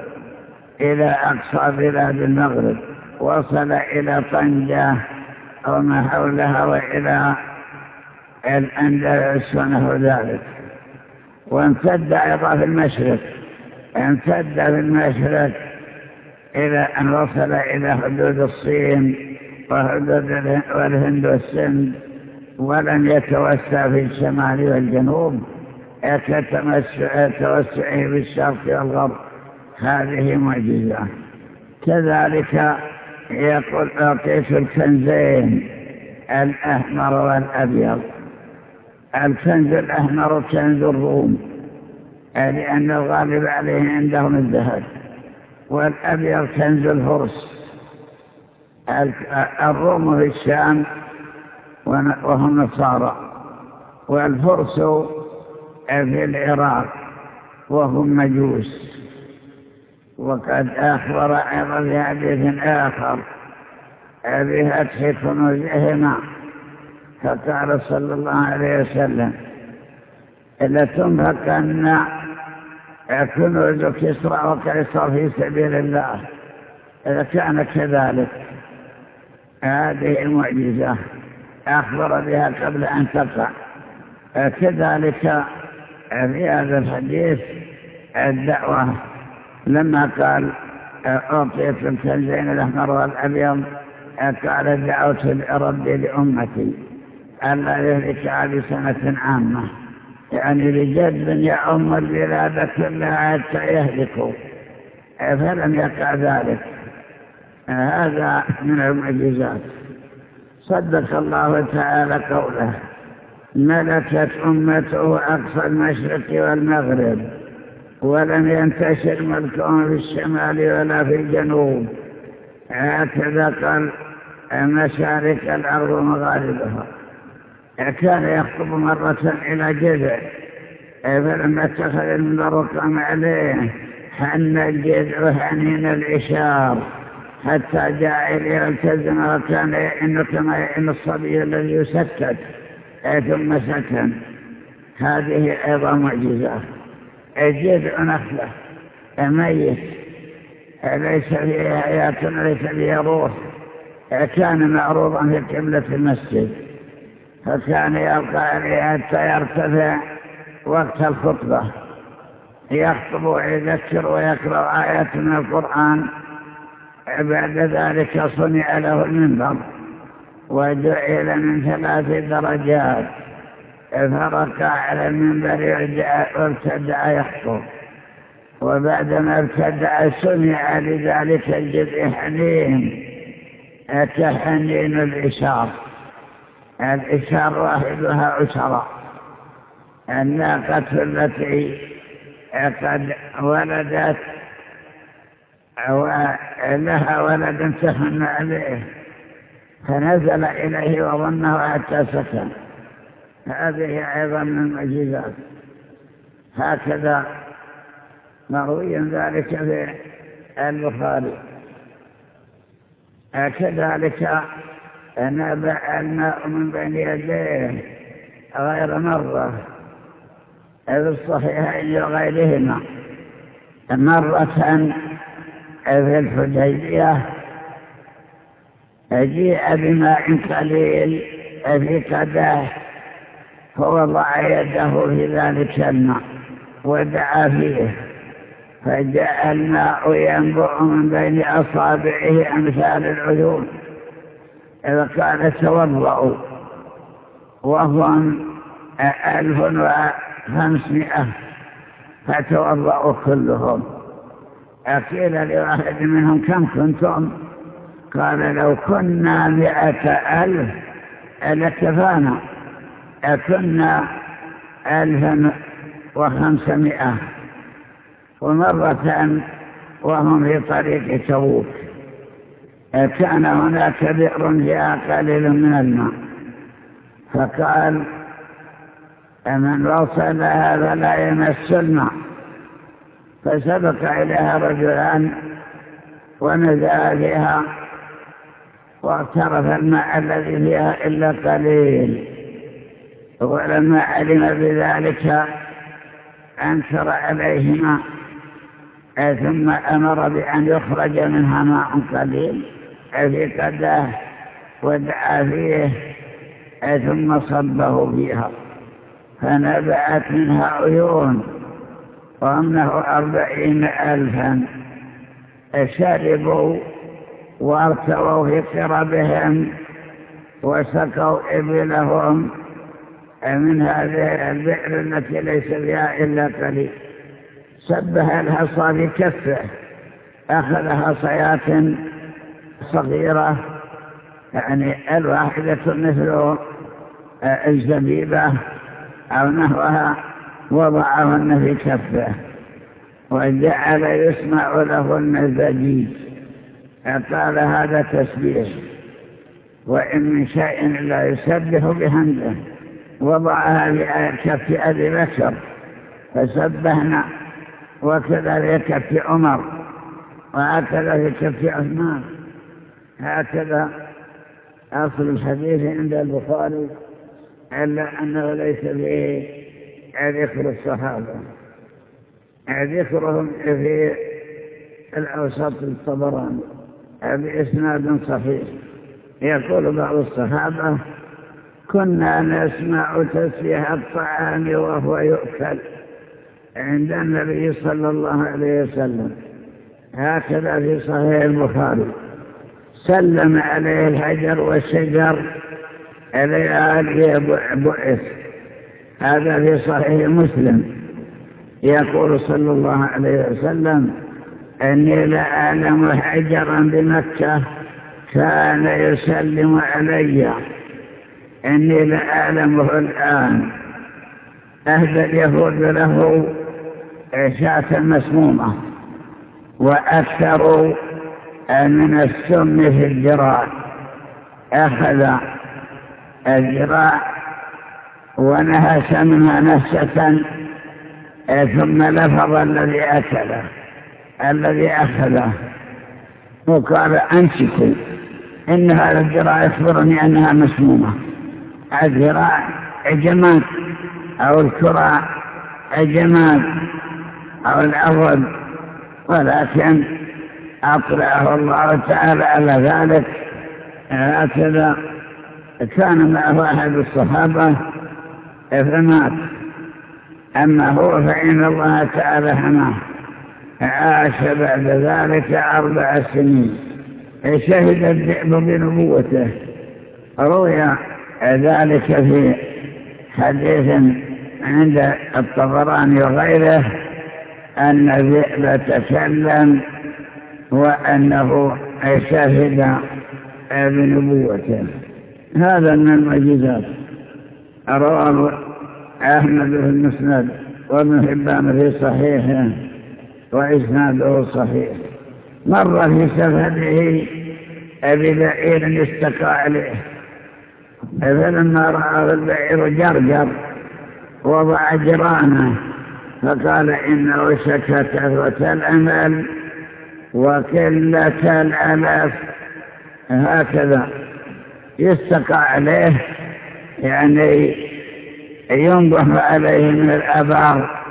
إلى أقصى بلاد المغرب وصل إلى طنجة وما حولها وإلى الأندلس ونحو ذلك. وامتد أيضا في المشرق امتد في المشرق إلى أن وصل إلى حدود الصين وحدود والهند والسند ولم يتوسع في الشمال والجنوب كتوسعه في الشرق والغرب. هذه معجزة. كذلك يقول أعطيت الكنزين الأحمر والأبيض. الكنز الأحمر كنز الروم لأن الغالب عليه عندهم الذهب والأبيض كنز الفرس. الروم في الشام وهم نصارى والفرس في العراق وهم مجوس. وقد أخبر أيضا في حديث آخر بفتح كنوزهما فقال صلى الله عليه وسلم لتنفقن كنوز كسرى وكسرى في سبيل الله. إذا كان كذلك هذه المعجزة أخبر بها قبل أن تقع كذلك في هذا الحديث الدعوة لما قال أعطيت الكنزين الأحمر والأبيض قال دعوت ربي لأمتي. ألا يهلك بسنة عامة. يعني لجد يعم البلاد كلها حتى يهلكوا. فلم يقع ذلك. هذا من المعجزات. صدق الله تعالى قوله ملكت أمته أقصى المشرق والمغرب. ولم ينتشر ملكهم في الشمال ولا في الجنوب. هكذا قال مشارك الأرض ومغاربها. كان يخطب مرة إلى جذع فلما اتخذ المنبر قام عليه حن الجذع حنين العشار حتى جاء إليه التزم وكان يئن كما يئن الصبي الذي يسكت. ثم سكن. هذه أيضا معجزة. الجذع نخلة ميت ليس فيها حياة ليس فيها روح كان معروضا في قبلة المسجد. فكان عليه حتى يرتفع وقت الخطبة. يخطب ويذكر ويقرأ آيات من القرآن. بعد ذلك صنع له المنبر. وجعل من ثلاث درجات. فرقع على المنبر وارتدع يخطب وبعدما ابتدع سمع لذلك الجزء حنين. كحنين الإشار. الإشار واحدها عشرة. الناقة التي قد ولدت ولها ولد سخن عليه. فنزل إليه وظنه حتى سكن. هذه أيضا من المعجزات هكذا مروي ذلك في البخاري كذلك نبع الماء من بين يديه غير مرة في الصحيحين وغيرهما مرة في الحديبية جيء بماء قليل في قداه فوضع يده في ذلك الماء ودعا فيه فجاء الماء ينبع من بين أصابعه أمثال العيون إذا قال توضعوا وهم ألف وخمسمائة فتوضعوا كلهم. أقيل لواحد منهم كم كنتم؟ قال لو كنا مئة ألف لكفانا كنا ألفا وخمسمائة ومرة وهم في طريق تبوك. كان هناك بئر فيها قليل من الماء. فقال من وصل هذا لا يمس الماء. فسبق إليها رجلان ونزل فيها واغترف الماء الذي فيها إلا قليل. ولما علم بذلك أنكر عليهما ثم أمر بأن يخرج منها ماء قليل في قداه ودعا فيه ثم صبه فيها. فنبعت منها عيون وأنه أربعين ألفا. شربوا وارتووا في قربهم وسقوا إبلهم من هذه البئر التي ليس فيها إلا قليل. سبها الحصى بكفه أخذ حصيات صغيرة يعني الواحدة مثل الزبيبة أو نحوها وضعهن في كفه. وجعل يسمع لهن الزجيج. قال هذا تسبيح. وإن من شيء لا يسبح بهمده وضعها بكف أبي بكر فسبحنا وكذا في كف عمر وهكذا في كف عثمان. هكذا أصل الحديث عند البخاري إلا أنه ليس فيه ذكر الصحابة. ذكرهم في الأوسط الطبراني بإسناد صحيح. يقول بعض الصحابة كنا نسمع تسبيح الطعام وهو يؤكل عند النبي صلى الله عليه وسلم. هكذا في صحيح البخاري. سلم عليه الحجر والشجر إلى بعث هذا في صحيح مسلم. يقول صلى الله عليه وسلم أني لأعلم حجرا بمكة كان يسلم علي. إني لأعلمه الآن. أهدى اليهود له شاة مسمومة وأكثروا من السم في الجراء. أخذ الجراء ونهس منها نهسة ثم لفظ الذي أكله الذي أخذه. وقال أنسكوا إن هذا الجراء يخبرني أنها مسمومة. الذراع جماد أو الكرة جماد أو الأرض ولكن أطلعه الله تعالى على ذلك. هكذا كان معه أحد الصحابة فمات أما هو فإن الله تعالى حماه. عاش بعد ذلك أربع سنين. شهد الذئب بنبوته. روي ذلك في حديث عند الطبراني وغيره أن الذئب تكلم وأنه شهد بنبوته. هذا من المعجزات. رواه أحمد في المسند وابن حبان في صحيحه وإسناده صحيح. مر في سفره ببعير استقى عليه فلما رأى البعير جرجر وضع جرانه فقال إنه شكى كثرة الأمل وكلة الألف هكذا. يستقى عليه يعني ينضح عليه من الآبار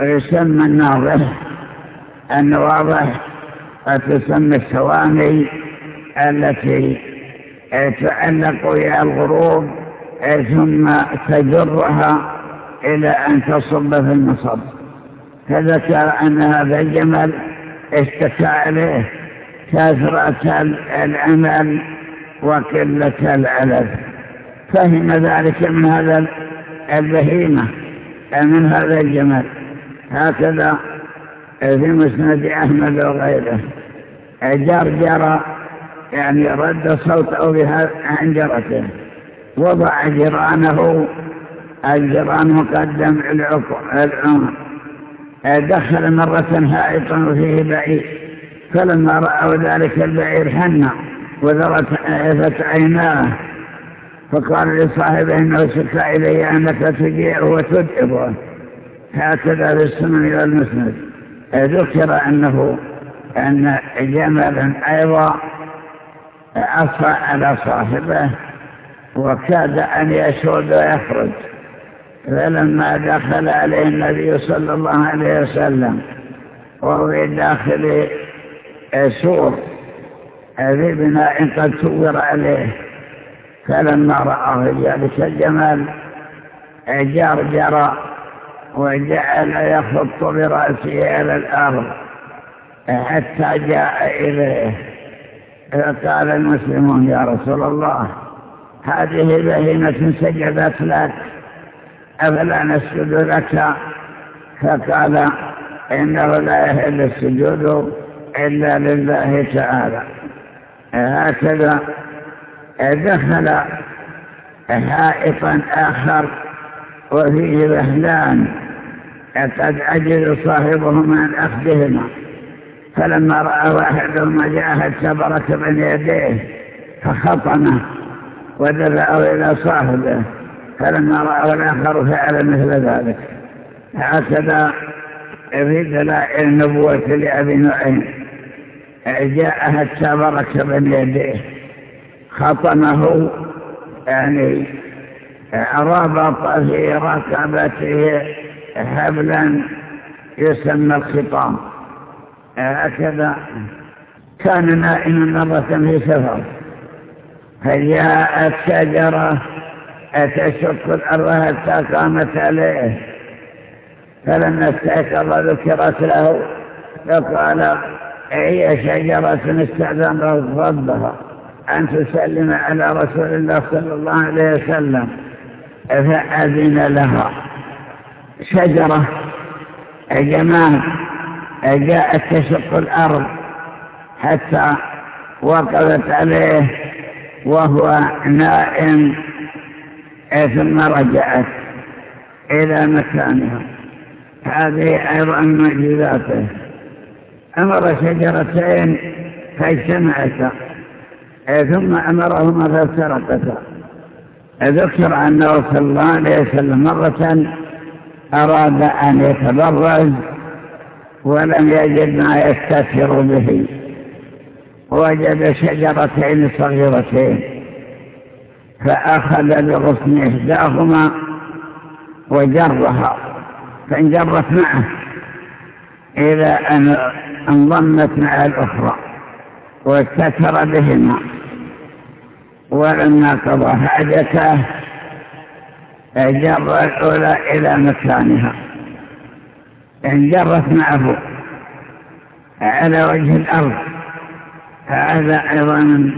ويسمى الناظر النواضح وتسمى الثواني التي تعلق بها الغروب ثم تجرها إلى أن تصب في المصب فذكر أن هذا الجمل اشتكى عليه كثرة العمل وقلة العلف فهم ذلك من هذا البهيمة من هذا الجمل. هكذا في مسند أحمد وغيره. جرجر يعني رد صوته بها عن جرته. وضع جيرانه الجيران مقدم العمر دخل مرة هائطا وفيه بعير. فلما رأوا ذلك البعير حنى وذرت عيناه. فقال لصاحبه إنه شكى إلي أنك تجيعه وتدعبه هكذا في السنن والمسند. ذكر أنه أن جملا أيضا عصى على صاحبه وكاد أن يشود ويخرج. فلما دخل عليه النبي صلى الله عليه وسلم وهو داخل سور في بناء قد صور عليه. فلما رأى ذلك الجمال جرجر وجعل يخط برأسه على الأرض حتى جاء إليه. فقال المسلمون يا رسول الله هذه بهيمة سجدت لك أفلا نسجد لك؟ فقال إنه لا يهل السجود إلا لله تعالى. هكذا دخل حائطا آخر وفيه بهلان قد عجز صاحبهما أخذهما. فلما رأى واحدهما جاء برك بين يديه فخطنه ودفعه إلى صاحبه. فلما رأى الآخر فعل مثل ذلك. هكذا في دلائل النبوة لأبي نعيم. جاء حتى برك بين يديه. خطنه يعني ربط في ركبته حبلا يسمى الخطام. هكذا كان نائما مرة في سفر. فجاءت شجرة تشق الأرض حتى قامت عليه. فلما استيقظ ذكرت له فقال هي شجرة استعذن ربها أن تسلم على رسول الله صلى الله عليه وسلم؟ فأذن لها. شجرة جمال جاءت تشق الأرض حتى وقفت عليه وهو نائم ثم رجعت إلى مكانها. هذه أيضا معجزاته. أمر شجرتين فاجتمعتا ثم أمرهما فافترقتا. ذكر أنه صلى الله عليه وسلم مرة أراد أن يتبرز ولم يجد ما يستثر به. وجد شجرتين صغيرتين. فأخذ بغصن إحداهما وجرها. فانجرت معه إلى أن انضمت مع الأخرى واستتر بهما. ولما قضى حاجته جر الأولى إلى مكانها. انجرت معه على وجه الأرض هذا أيضا من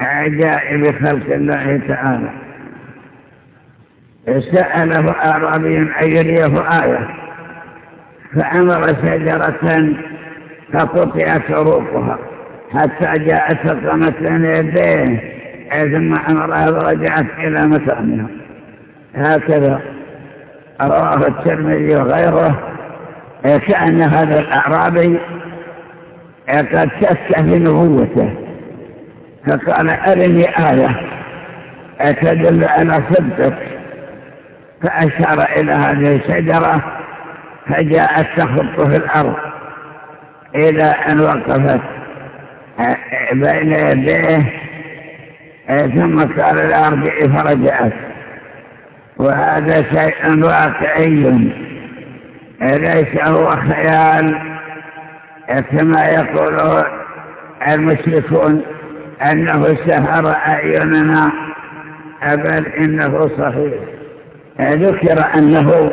عجائب خلق الله تعالى. سأله أعرابي أن يريه آية فأمر شجرة فقطعت عروقها حتى جاءت فقامت بين يديه ثم أمرها ورجعت إلى مكانها. هكذا. رواه الترمذي وغيره كأن هذا الأعرابي قد شك في نبوته. فقال أرني آية أتدل على صدقك فأشار إلى هذه الشجرة فجاءت تخط في الأرض. إلى أن وقفت بين يديه ثم قال الأرض فرجعت. وهذا شيء واقعي. ليس هو خيال كما يقول المشركون أنه سهر أعيننا بل إنه صحيح. ذكر أنه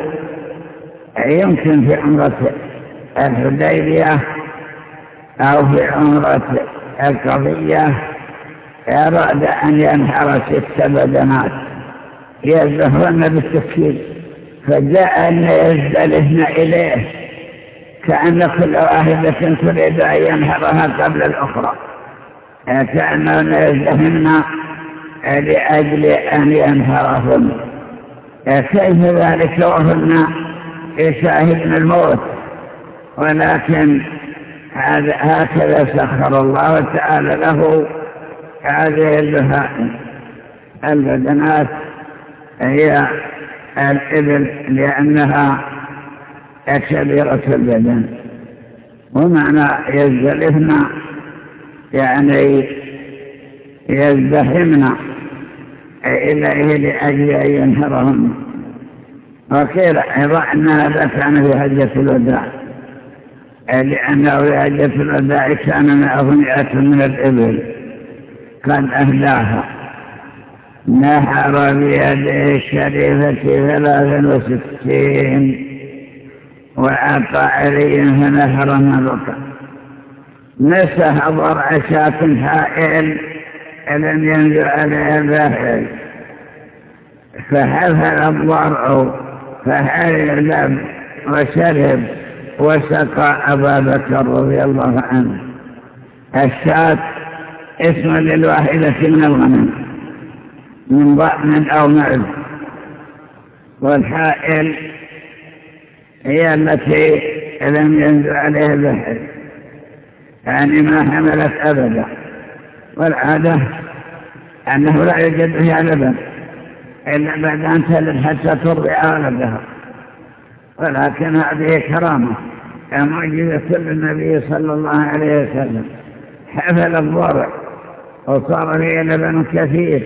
يمكن في عمرة الحديبية أو في عمرة القضية أراد أن ينحر ست بدنات يزهرن بالتفكير. فجاء أن يزدلهن إليه. كأن كل واحدة تريد أن ينحرها قبل الأخرى. كأنهن يزدهن لأجل أن ينهرهن. كيف ذلك وهن يشاهدن الموت؟ ولكن هكذا سخر الله تعالى له هذه البهائم. البدنات هي الإبل لأنها كبيرة البدن. ومعنى يزدلفن يعني يزدحمن إليه لأجل أن ينهرهم وقيل أن هذا كان في حجة الوداع. لأنه في حجة الوداع كان أغنية من الإبل. قد أهداها. نحر بيده الشريفة ثلاثا وستين وأعطى علي فنحر ملكا مسح ضرع شاة حائل لم ينزل عليها الباحل فحفل الضرع فحلب وشرب وسقى أبا بكر رضي الله عنه؟ الشاة اسم للواحدة من الغنم. من ضأن أو معز والحائل هي التي لم ينزل عليها البحر. يعني ما حملت أبدا. والعادة أنه لا يوجد فيها لبن إلا بعد أن تلد حتى ترضع ولدها. ولكن هذه كرامة. معجزة للنبي صلى الله عليه وسلم. حفل الضرع. وصار فيه لبن كثير.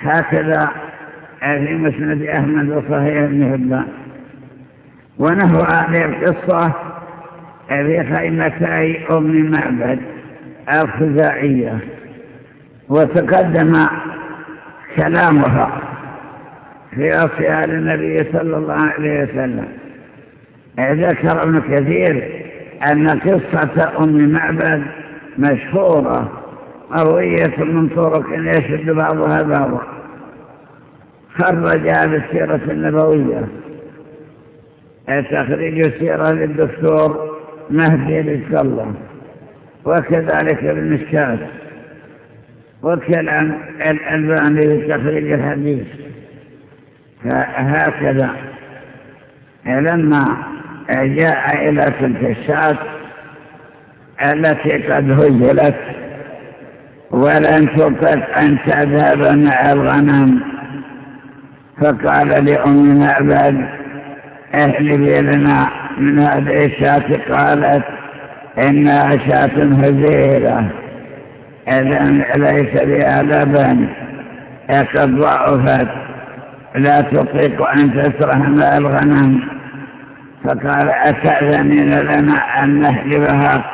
هكذا في مسند أحمد وصحيح ابن هبان ونهو هذه القصة في خيمتي أم معبد الخزائية وتقدم كلامها في وصفها للنبي صلى الله عليه وسلم. ذكر ابن كثير أن قصة أم معبد مشهورة مروية من طرق يشد بعضها بعضا. خرجها بالسيرة النبوية تخريج السيرة للدكتور مهدي للسلة وكذلك بالمشكات. وكلام الألباني لتخريج الحديث. فهكذا. لما جاء إلى تلك الشاة التي قد هجلت ولن تطق أن تذهب مع الغنم. فقال لأم معبد اهلبي لنا من هذه الشاة قالت إنها شاة هزيلة إذن ليس بها لبن قد ضعفت لا تطيق أن تسرح مع الغنم. فقال أتأذنين لنا أن نهلبها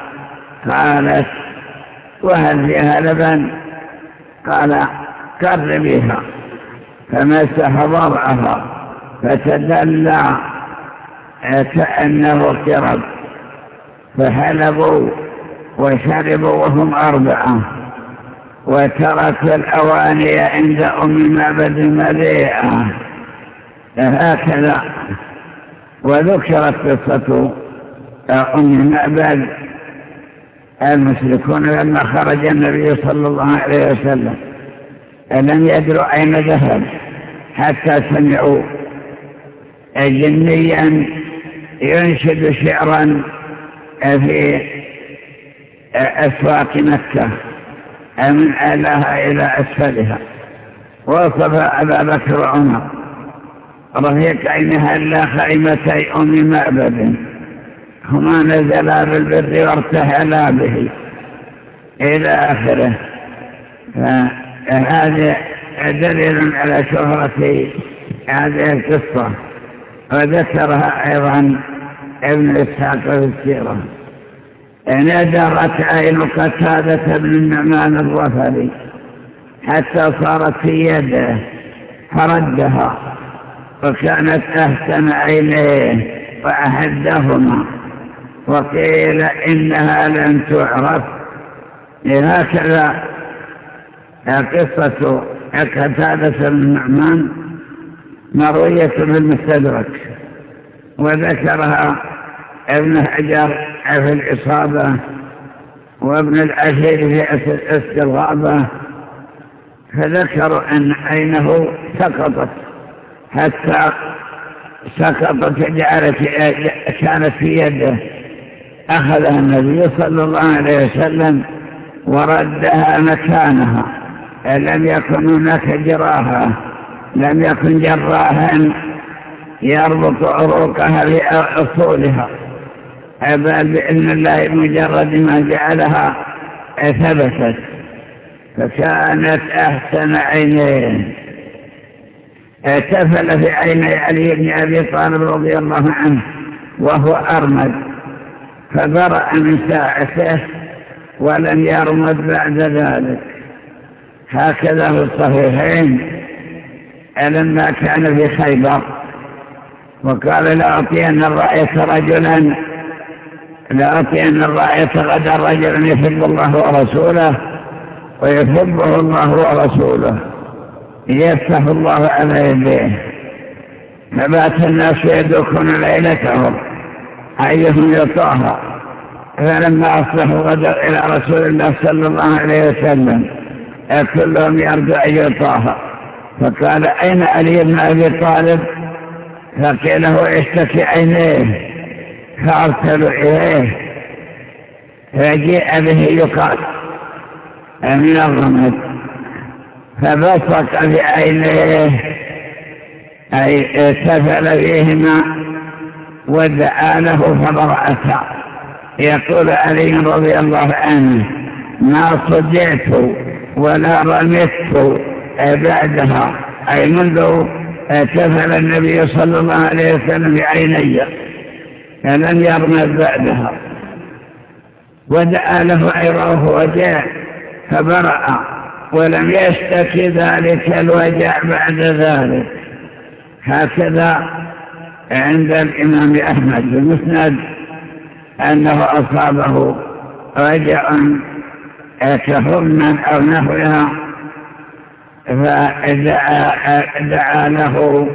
قالت وهل فيها لبن؟ قال قربيها فمسح ضرعها فتدلى كأنه كرب. فحلبوا وشربوا وهم أربعة. وتركوا الأواني عند أم معبد مليئة. هكذا وذكرت قصة أم معبد المشركون لما خرج النبي صلى الله عليه وسلم لم يدروا أين ذهب؟ حتى سمعوا. جنيا ينشد شعرا في أسواق مكة من أعلاها إلى أسفلها؟ وصف أبا بكر وعمر رفيق عينها إلا خيمتي أم معبد. هما نزلا بالبر وارتحلا به إلى آخره. فهذا دليل على شهرة هذه القصة. وذكرها أيضا ابن إسحاق في السيرة. ندرت عين قتادة بن النعمان الرفلي حتى صارت في يده فردها وكانت أحسن عينيه وأحدهما وقيل إنها لم تعرف هكذا قصة قتادة النعمان مروية بالمستدرك وذكرها ابن حجر في الإصابة وابن الأثير في استرغابة فذكروا أن عينه سقطت حتى سقطت جعلت كانت في يده. أخذها النبي صلى الله عليه وسلم وردها مكانها. لم يكن هناك جراحة لم يكن جراحا يربط عروقها بأصولها بل بإذن الله مجرد ما جعلها ثبتت فكانت أحسن عينين. تفل في عيني علي بن أبي طالب رضي الله عنه وهو أرمد. فبرأ من ساعته ولم يرمد بعد ذلك. هكذا في الصحيحين. لما كان في خيبر وقال لأعطين الرأية رجلا لأعطين الرأية غدا رجلا يحب الله ورسوله ويحبه الله ورسوله يفتح الله على يديه فبات الناس يدوكون ليلتهم. أيهم يطاها فلما أصبحوا غدا إلى رسول الله صلى الله عليه وسلم كلهم يرجو أن يطاها فقال أين علي بن أبي طالب؟ فقيل هو يشتكي عينيه فأرسلوا إليه. فجيء به يقال من الرمد فبصق بعينيه أي سفل فيهما. ودعا له فبرأتا يقول علي رضي الله عنه ما صدعت ولا رمت بعدها أي منذ سفل النبي صلى الله عليه وسلم بعيني لم يرمد بعدها. ودعا له عراه وجاء فبرأ ولم يشتكي ذلك الوجع بعد ذلك. هكذا عند الإمام أحمد المسند أنه أصابه وجع كهرما أو نحوها فدعا له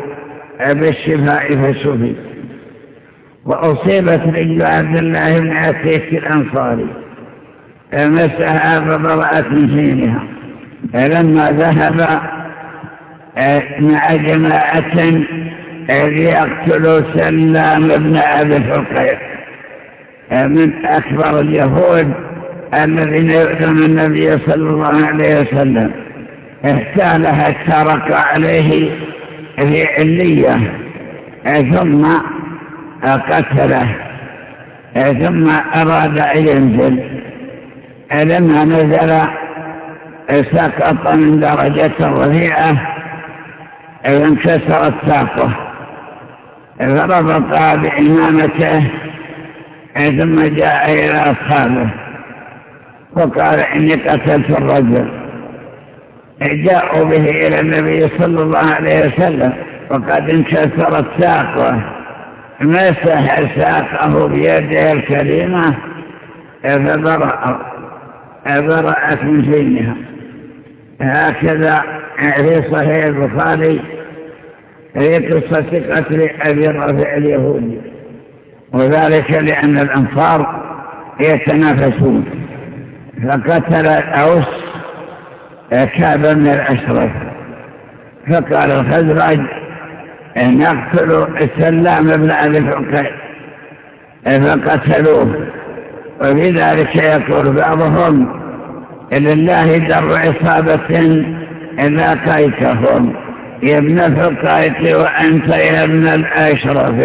بالشفاء فشفي وأصيبت رجل عبد الله بن عتيك الأنصاري مسها فضرأت من حينها. فلما ذهب مع جماعة ليقتلوا سلام بن أبي الحقيق من أكبر اليهود الذين يؤذون النبي صلى الله عليه وسلم. احتال حتى ركع عليه في علية ثم قتله ثم أراد أن ينزل. لما نزل سقط من درجة رفيعة انكسرت ساقه. فربطها بإمامته ثم جاء إلى أصحابه. وقال إني قتلت الرجل. جاءوا به إلى النبي صلى الله عليه وسلم وقد انكسرت ساقه. مسح ساقه بيده الكريمة؟ فبرأ برأت من فينها. هكذا في صحيح البخاري في قصة قتل أبي الرفع اليهودي. وذلك لأن الأنصار يتنافسون. فقتل أوس كعبا من الأشرف. فقال الخزرج نقتل السلام بن أبي الحقيق فقتلوه. وفي ذلك يقول بعضهم لله در عصابة إذا قيتهم يا ابن الفقائق وأنت يا ابن الأشرف.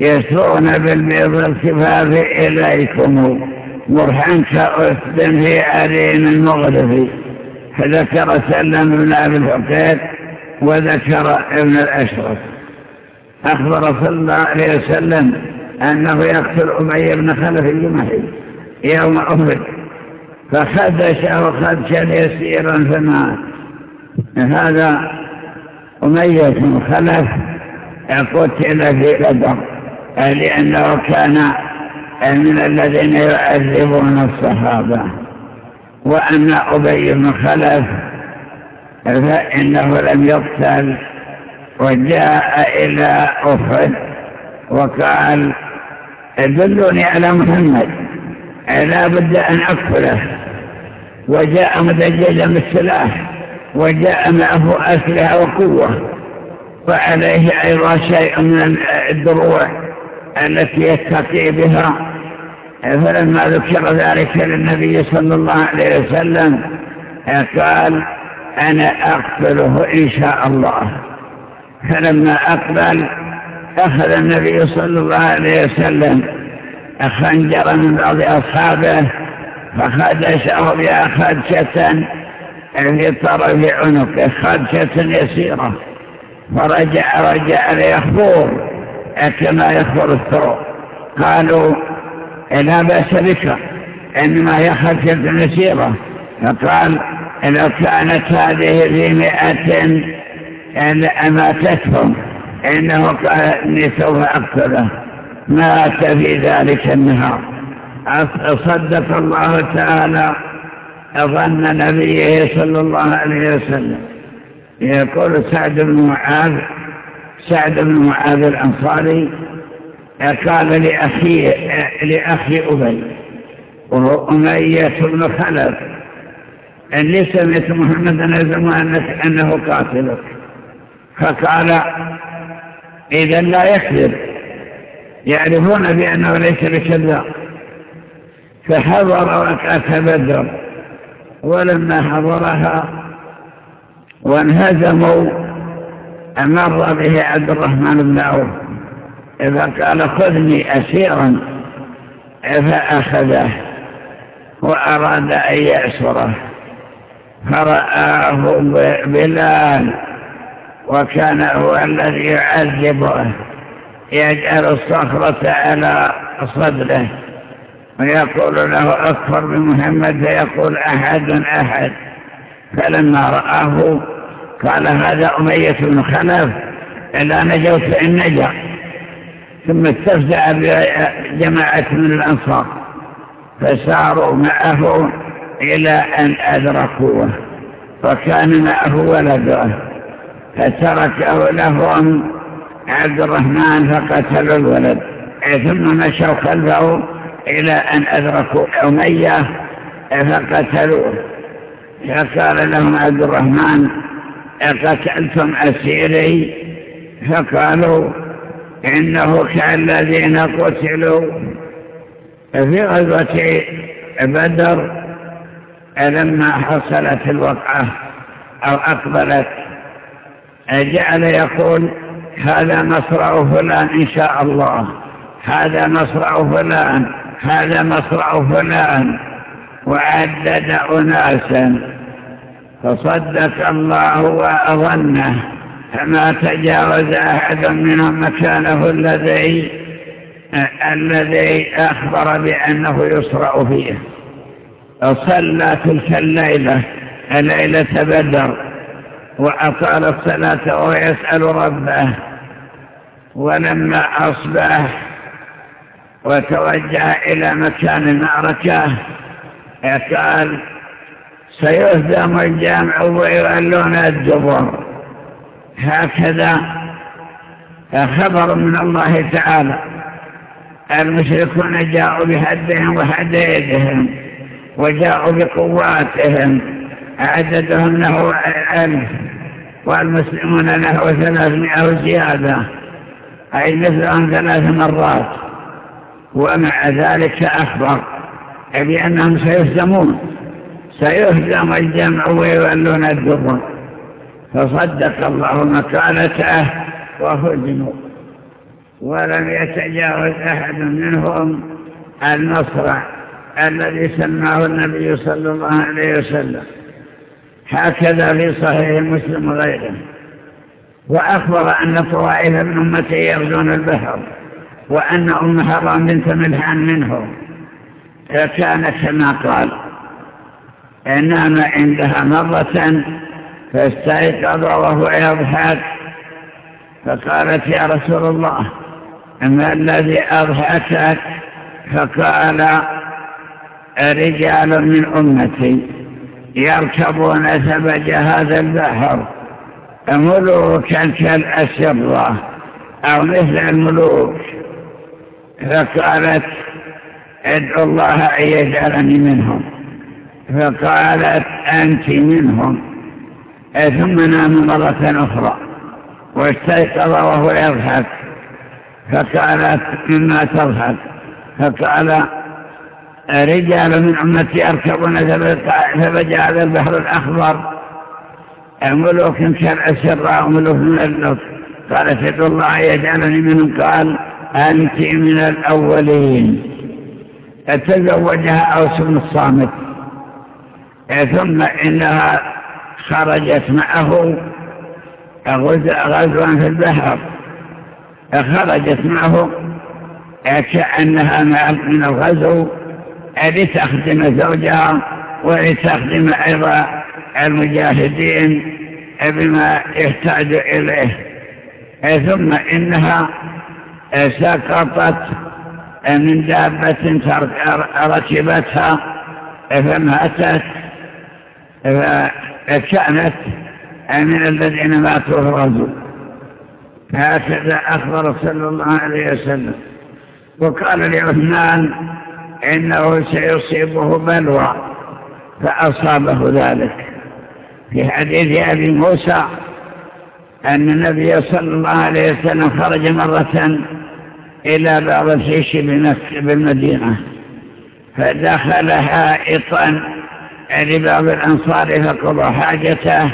يسرون بالبيض الكفاف إليكم. مرحا كأسد في عرين المغرب. فذكر سلم بن أبي الحقيق وذكر ابن الأشرف. أخبر صلى الله عليه وسلم أنه يقتل أمي بن خلف الجمحي يوم أهد فخدشه خدشا يسيرا فمات هذا أمية بن خلف قتل في بدر لأنه كان من الذين يعذبون الصحابة. وأما أبي بن خلف فإنه لم يقتل. وجاء إلى أحد وقال دلوني على محمد. لا بد أن أقتله. وجاء مدججا بالسلاح وجاء معه أسلحة وقوة. وعليه أيضا شيء من الدروع التي يتقي بها. فلما ذكر ذلك للنبي صلى الله عليه وسلم قال أنا أقبله إن شاء الله. فلما أقبل أخذ النبي صلى الله عليه وسلم خنجرا من بعض أصحابه فخدشه بها خدشة في طرف عنقه خدشة يسيرة. فرجع رجع ليخبور كما يخبر الثروب قالوا لا بأس بك إنما هي خدشة يسيرة. فقال لو كانت هذه في مئة أماتتهم إنه قال إني سوف أقتله. مات في ذلك النهار. صدق الله تعالى. ظن نبيه صلى الله عليه وسلم. يقول سعد بن معاذ سعد بن معاذ الأنصاري قال لأخي لأخي أبي وهو أمية بن خلف. أني سمعت محمدا يزعم أنه قاتلك. فقال إذا لا يكذب. يعرفون بأنه ليس بكذاب. فحضر وقعة بدر. ولما حضرها وانهزموا مر به عبد الرحمن بن عوف فقال خذني أسيرا فأخذه وأراد أن يأسره فرآه بلال وكان هو الذي يعذبه يجعل الصخرة على صدره. ويقول له أكفر بمحمد فيقول أحد أحد. فلما رآه قال هذا أمية بن خلف إلا نجوت إن نجا. ثم استفزع بجماعة من الأنصار فساروا معه إلى أن أدركوه وكان معه ولده فتركه لهم عبد الرحمن فقتلوا الولد. ثم مشوا خلفه إلى أن أدركوا أمية فقتلوه. فقال لهم عبد الرحمن قتلتم أسيري؟ فقالوا إنه كالذين قتلوا في غزوة بدر لما حصلت الوقعة أو أقبلت. جعل يقول هذا مصرع فلان إن شاء الله هذا مصرع فلان. هذا مصرع فلان وعدد أناسا. فصدق الله وأظنه. فما تجاوز أحد منهم مكانه الذي الذي أخبر بأنه يصرع فيه. صلى تلك الليلة الليلة بدر وأطال الصلاة وهو يسأل ربه. ولما أصبح وتوجه إلى مكان المعركة. قال سيهزم الجامع ويولون الدبر. هكذا خبر من الله تعالى. المشركون جاءوا بهدهم وحديدهم وجاءوا بقواتهم. عددهم له ألف والمسلمون له ثلاثمائة زيادة. أي مثلهم ثلاث مرات. ومع ذلك أخبر بأنهم سيهزمون سيهزم الجمع ويولون الدبر. فصدق الله مكانته وهزموا. ولم يتجاوز أحد منهم النصر الذي سماه النبي صلى الله عليه وسلم. هكذا في صحيح مسلم وغيره وأخبر أن طوائف من أمته يغزون البحر. وأن أم حرام بنت ملحان منهم فكانت كما قال نام عندها مرة فاستيقظ وهو يضحك. فقالت يا رسول الله ما الذي أضحكك؟ فقال رجال من أمتي يركبون ثبج هذا البحر ملوكا كالأسرة أو مثل الملوك. فقالت ادعو الله أن يجعلني منهم. فقالت أنت منهم. ثم نام مرة أخرى واستيقظ وهو يضحك. فقالت مما تضحك. فقال رجال من أمتي يركبون فبجاء هذا البحر الأخضر. ملوك كالأسراء وملوك من اللوك قال سيد الله يجعلني منهم. قال أنت من الأولين. تزوجها أوس بن الصامت. ثم إنها خرجت معه غزوا في البحر. خرجت معه كأنها من الغزو. لتخدم زوجها ولتخدم أيضا المجاهدين بما يحتاج إليه. ثم إنها سقطت من دابة ركبتها فماتت فكانت من الذين ماتوا الرجل هكذا أخبر صلى الله عليه وسلم. وقال لعثمان إنه سيصيبه بلوى فأصابه ذلك. في حديث أبي موسى أن النبي صلى الله عليه وسلم خرج مرة إلى بعض الحيش بالمدينة فدخل حائطا لبعض الأنصار فقضى حاجته.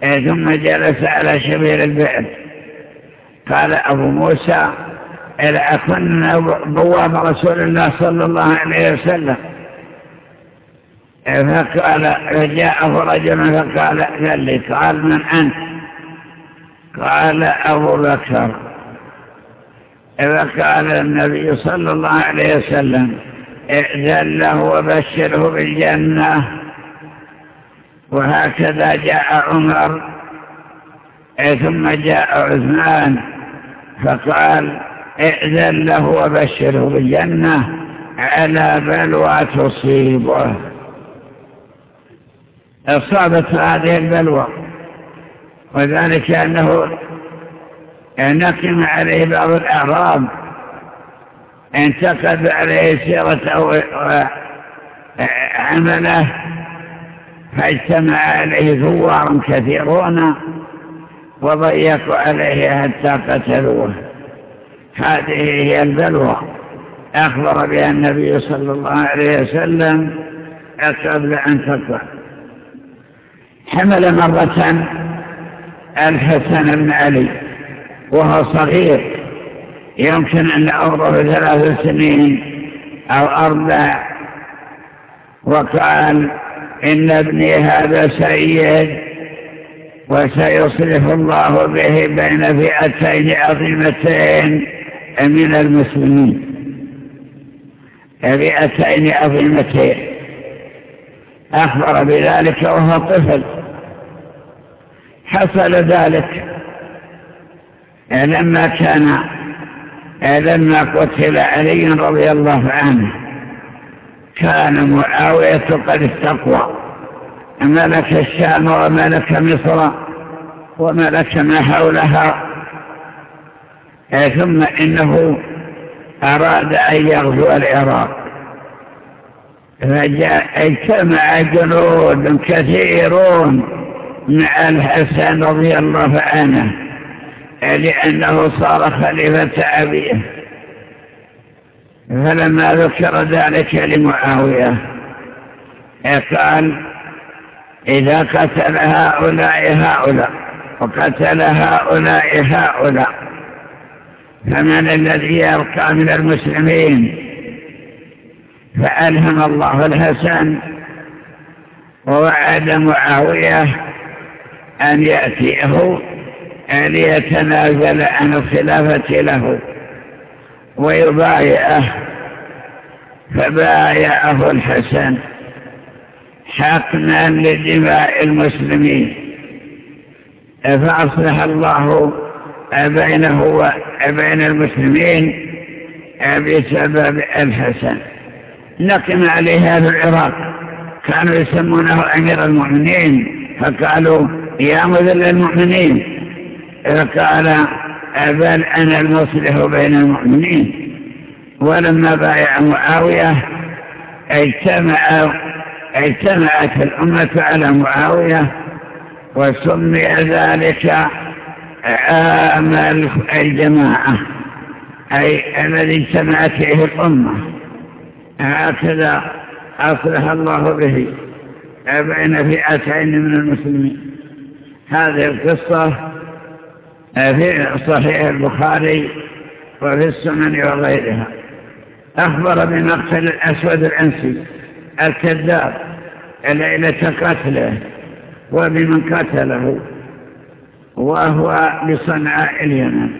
ثم جلس على شبير البئر قال أبو موسى إذا أكون بواب رسول الله صلى الله عليه وسلم. فقال فجاءه رجل فقال قال من أنت؟ قال أبو بكر. فقال النبي صلى الله عليه وسلم ائذن له وبشره بالجنة. وهكذا جاء عمر ثم جاء عثمان فقال ائذن له وبشره بالجنة على بلوى تصيبه أصابت هذه البلوى وذلك أنه نقم عليه بعض الأعراض انتقد عليه سيرته وعمله فاجتمع عليه ثوار كثيرون. وضيقوا عليه حتى قتلوه. هذه هي البلوى. أخبر بها النبي صلى الله عليه وسلم قبل أن تطلع حمل مرة الحسن بن علي. وهو صغير يمكن أن أمره ثلاث سنين أو أربع. وقال إن ابني هذا سيد وسيصلح الله به بين فئتين عظيمتين من المسلمين. فئتين عظيمتين. أخبر بذلك وهو طفل. حصل ذلك. لما كان لما قتل علي رضي الله عنه كان معاوية قد استقوى. ملك الشام وملك مصر وملك ما حولها. ثم إنه أراد أن يغزو العراق. فجاء اجتمع جنود كثيرون مع الحسن رضي الله عنه. لأنه صار خليفة أبيه. فلما ذكر ذلك لمعاوية قال إذا قتل هؤلاء هؤلاء وقتل هؤلاء هؤلاء فمن الذي يرقى من المسلمين؟ فألهم الله الحسن ووعد معاوية أن يأتيه ليتنازل عن الخلافة له ويبايعه فبايعه الحسن حقنا لدماء المسلمين. فأصلح الله بينه وبين المسلمين بسبب الحسن. نقم عليه هذا العراق. كانوا يسمونه أمير المؤمنين فقالوا يا مذل المؤمنين فقال بل أنا المصلح بين المؤمنين ولما بايع معاوية اجتمع اجتمعت الأمة على معاوية وسمي ذلك عام الجماعة أي الذي اجتمعت فيه الأمة. هكذا أصلح الله به بين فئتين من المسلمين. هذه القصة في صحيح البخاري وفي السنن وغيرها. أخبر بمقتل الأسود العنسي الكذاب ليلة قتله وبمن قتله وهو بصنعاء اليمن.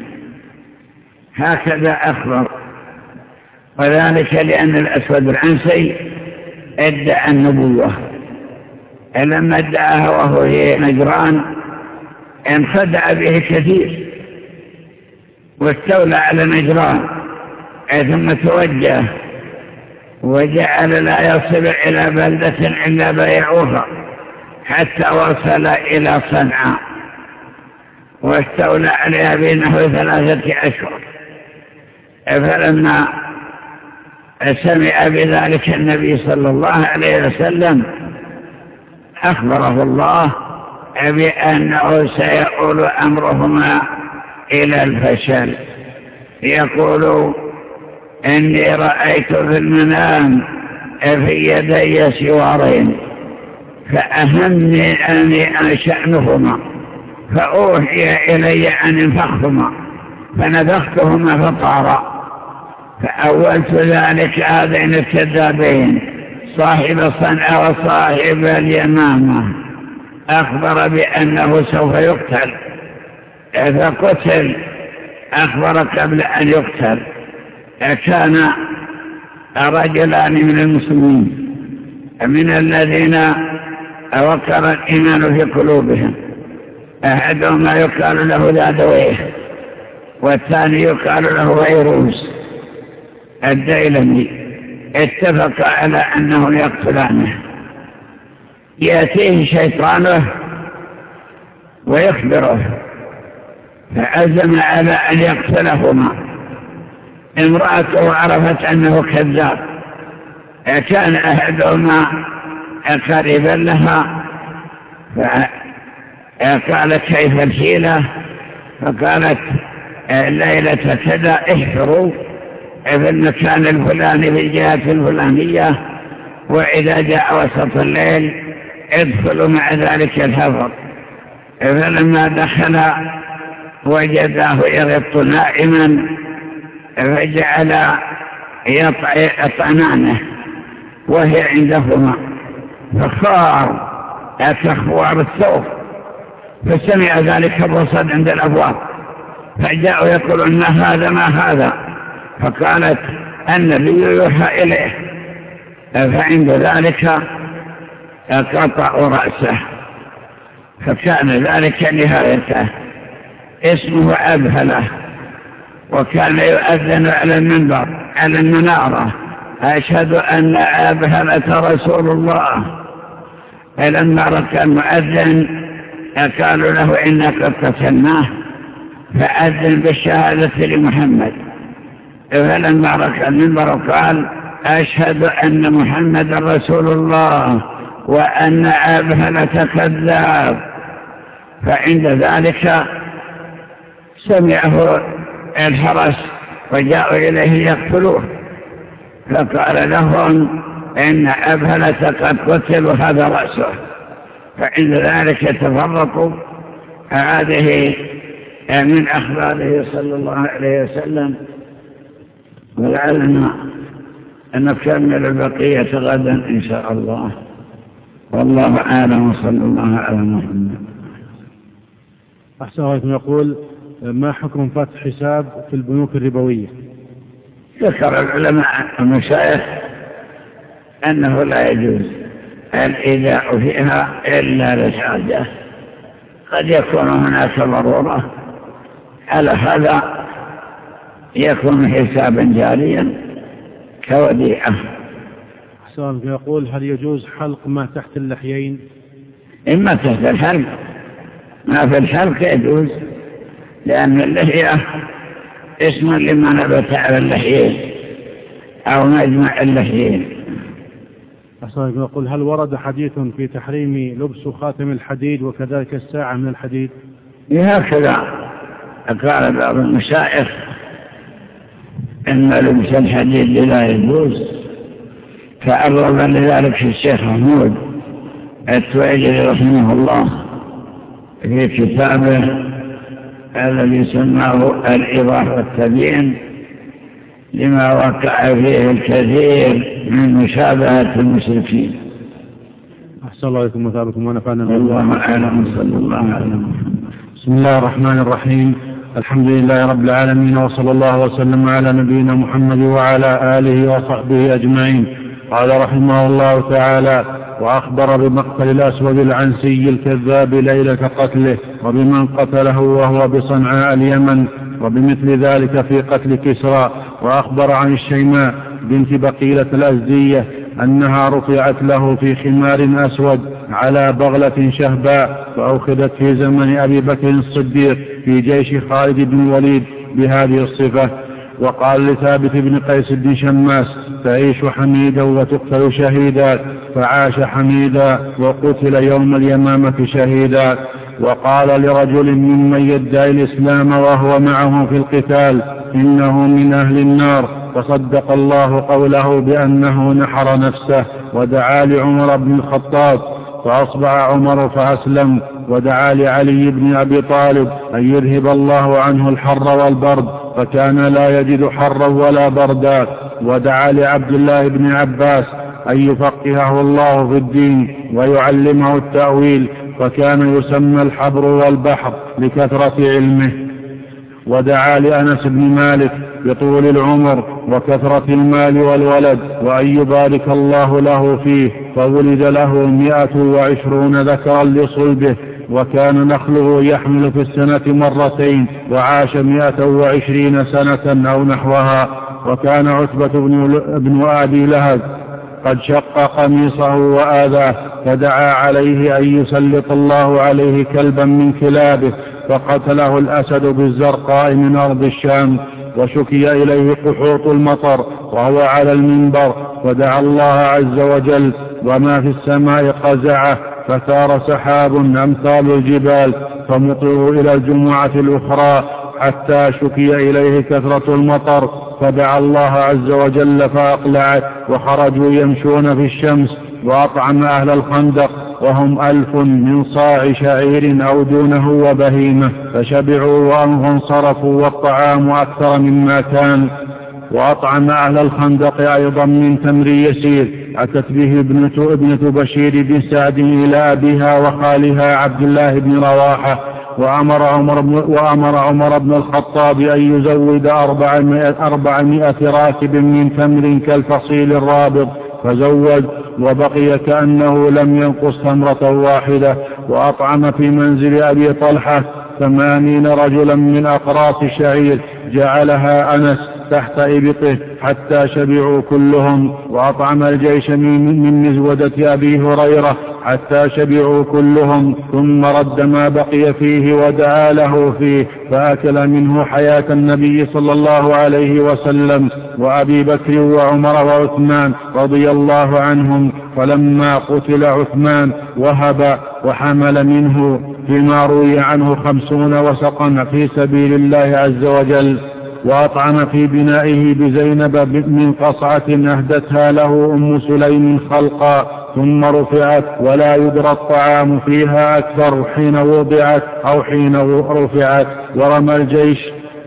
هكذا أخبر. وذلك لأن الأسود العنسي ادعى النبوة. لما ادعاها وهو في نجران انخدع به كثير واستولى على نجران ثم توجه وجعل لا يصل إلى بلدة إلا بيعوها حتى وصل إلى صنعاء واستولى عليها بينه ثلاثة أشهر. فلما سمع بذلك النبي صلى الله عليه وسلم أخبره الله بأنه سيقول أمرهما إلى الفشل. يقول إني رأيت في المنام في يدي سوارين فأهمني أني أنشأنهما فأوحي إلي أن انفخهما فنفختهما فطارا فأولت ذلك هذين الكذابين صاحب صنع وصاحب اليمامة. أخبر بأنه سوف يقتل. فقتل أخبر قبل أن يقتل. كان رجلان من المسلمين من الذين وقر الإيمان في قلوبهم. أحدهما يقال له ذادويه والثاني يقال له غيروس. الديلمي اتفق على أنه يقتلانه. يأتيه شيطانه ويخبره فعزم على أن يقتلهما. امرأته عرفت أنه كذاب كان أحدهما قريبا لها فقالت كيف الحيلة؟ فقالت الليلة كذا احفروا في المكان الفلاني في الجهة الفلانية وإذا جاء وسط الليل ادخلوا مع ذلك الحفر فلما دخل وجداه يغط نائما فجعل يطعنانه وهي عندهما. فخار كخوار الثوب فسمع ذلك الرصد عند الأبواب. فجاءوا يقولون ما هذا ما هذا. فقالت النبي يوحى إليه. فعند ذلك قطع رأسه. فكان ذلك نهايته. اسمه أبهله. وكان يؤذن على المنبر على المنارة. أشهد أن أبهلة رسول الله. فلما ركى المؤذن قالوا له إنك قد قتلناه. فأذن بالشهادة لمحمد. فلما ركى المنبر قال أشهد أن محمد رسول الله. وأن أبهلة كذاب فعند ذلك سمعه الحرس وجاءوا إليه يقتلوه فقال لهم إن أبهلة قد قتل وهذا رأسه. فعند ذلك تفرقوا هذه من أخباره صلى الله عليه وسلم. ولعلنا أن نكمل البقية غدا إن شاء الله. والله أعلم وصلى الله على محمد. أحسن عليكم يقول ما حكم فتح حساب في البنوك الربوية؟ ذكر العلماء المشايخ أنه لا يجوز الإيداع فيها إلا للحاجة قد يكون هناك ضرورة على هذا يكون حسابا جاريا كوديعة. سؤال يقول هل يجوز حلق ما تحت اللحيين؟ إما تحت الحلق. ما في الحلق يجوز لأن اللحية اسم لما نبت على اللحيين أو مجمع اللحيين. أحسن يقول هل ورد حديث في تحريم لبس خاتم الحديد وكذلك الساعة من الحديد؟ هكذا قال بعض المشايخ إن لبس الحديد لا يجوز. تعرض لذلك الشيخ محمود التويجري رحمه الله في كتابه الذي سماه الإيضاح والتبيين لما وقع فيه الكثير من مشابهة المشركين. أحسن الله عليكم وثابكم ونفعنا الله أعلم. صلى الله عليه وسلم. بسم الله الرحمن الرحيم. الحمد لله رب العالمين وصلى الله وسلم على نبينا محمد وعلى آله وصحبه أجمعين. قال رحمه الله تعالى وأخبر بمقتل الأسود العنسي الكذاب ليلة قتله وبمن قتله وهو بصنعاء اليمن وبمثل ذلك في قتل كسرى. وأخبر عن الشيماء بنت بقيلة الأزدية أنها رفعت له في خمار أسود على بغلة شهباء فأخذت في زمن أبي بكر الصديق في جيش خالد بن الوليد بهذه الصفة. وقال لثابت بن قيس بن شماس تعيش حميدا وتقتل شهيدا فعاش حميدا وقتل يوم اليمامة شهيدا. وقال لرجل ممن يدعي الإسلام وهو معه في القتال إنه من أهل النار. فصدق الله قوله بأنه نحر نفسه ودعا لعمر بن الخطاب فأصبح عمر فأسلم. ودعا لعلي بن أبي طالب أن يذهب الله عنه الحر والبرد فكان لا يجد حرا ولا بردا. ودعا لعبد الله بن عباس أن يفقهه الله في الدين ويعلمه التأويل فكان يسمى الحبر والبحر لكثرة علمه. ودعا لأنس بن مالك بطول العمر وكثرة المال والولد وأن يبارك الله له فيه فولد له مئة وعشرون ذكرا لصلبه. وكان نخله يحمل في السنة مرتين وعاش مئة وعشرين سنة أو نحوها وكان عتبة بن, بن أبي لهب قد شق قميصه وآذاه فدعا عليه أن يسلط الله عليه كلبا من كلابه فقتله الأسد بالزرقاء من أرض الشام وشكي إليه قحوط المطر وهو على المنبر ودعا الله عز وجل وما في السماء قزعه فثار سحاب أمثال الجبال فمطروا إلى الجمعة الأخرى حتى شكي إليه كثرة المطر فدعا الله عز وجل فأقلعت وخرجوا يمشون في الشمس وأطعم أهل الخندق وهم ألف من صاع شعير أو دونه وبهيمة فشبعوا وانصرفوا والطعام أكثر مما كان. وأطعم أهل الخندق أيضا من تمر يسير أتت به ابنة, ابنة بشير بن سعد إلى أبيها وخالها عبد الله بن رواحة وأمر عمر بن, وأمر عمر بن الخطاب أن يزود أربعمائة, أربعمائة راكب من تمر كالفصيل الرابط فزود وبقي كأنه لم ينقص تمرة واحدة وأطعم في منزل أبي طلحة ثمانين رجلا من أقراص الشعير جعلها أنس تحت إبطه حتى شبعوا كلهم وأطعم الجيش من مزودة أبي هريرة حتى شبعوا كلهم ثم رد ما بقي فيه ودعا له فيه فأكل منه حياة النبي صلى الله عليه وسلم وأبي بكر وعمر وعثمان رضي الله عنهم فلما قتل عثمان وهب وحمل منه فيما روي عنه خمسون وسقا في سبيل الله عز وجل. وأطعم في بنائه بزينب من قصعة أهدتها له أم سليم خلقا ثم رفعت ولا يدرى الطعام فيها أكثر حين وضعت أو حين رفعت. ورمى الجيش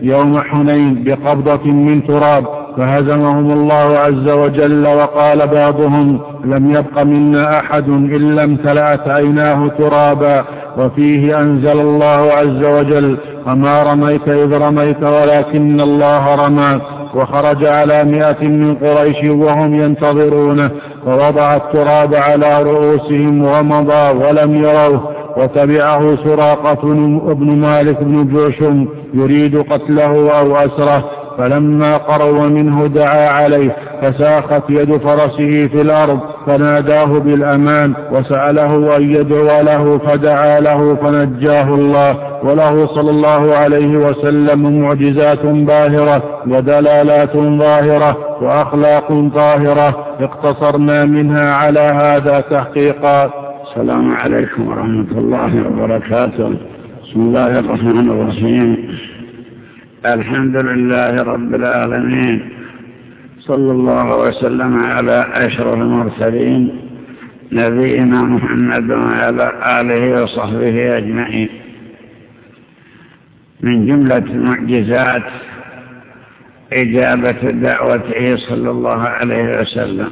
يوم حنين بقبضة من تراب فهزمهم الله عز وجل وقال بعضهم لم يبق منا أحد إلا امتلأت عيناه ترابا وفيه أنزل الله عز وجل وما رميت إذ رميت ولكن الله رمى وخرج على مئة من قريش وهم ينتظرونه ووضع التراب على رؤوسهم ومضى ولم يروه وتبعه سراقة بن مالك بن جوشم يريد قتله أو أسره فلما قروا منه دعا عليه فساخت يد فرسه في الأرض فناداه بالأمان وسأله أن يدعو له فدعا له فنجاه الله وله صلى الله عليه وسلم معجزات باهرة ودلالات ظاهرة وأخلاق طاهرة اقتصرنا منها على هذا تحقيقا. السلام عليكم ورحمة الله وبركاته. بسم الله الرحمن الرحيم. الحمد لله رب العالمين صلى الله وسلم على أشرف المرسلين نبينا محمد وعلى آله وصحبه أجمعين. من جملة المعجزات إجابة دعوته صلى الله عليه وسلم.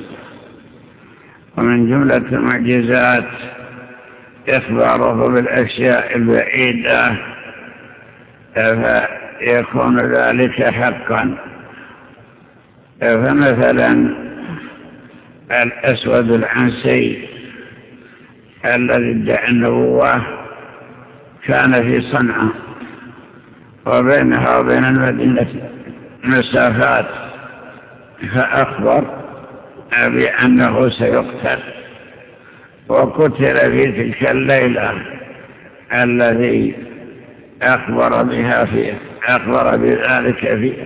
ومن جملة المعجزات إخباره بالأشياء البعيدة فيكون ذلك حقا. فمثلا الأسود العنسي الذي ادعى النبوة كان في صنعاء وبينها وبين المدينة مسافات فأخبر بأنه سيقتل وقتل في تلك الليلة الذي أخبر بها فيه. أخبر بذلك فيه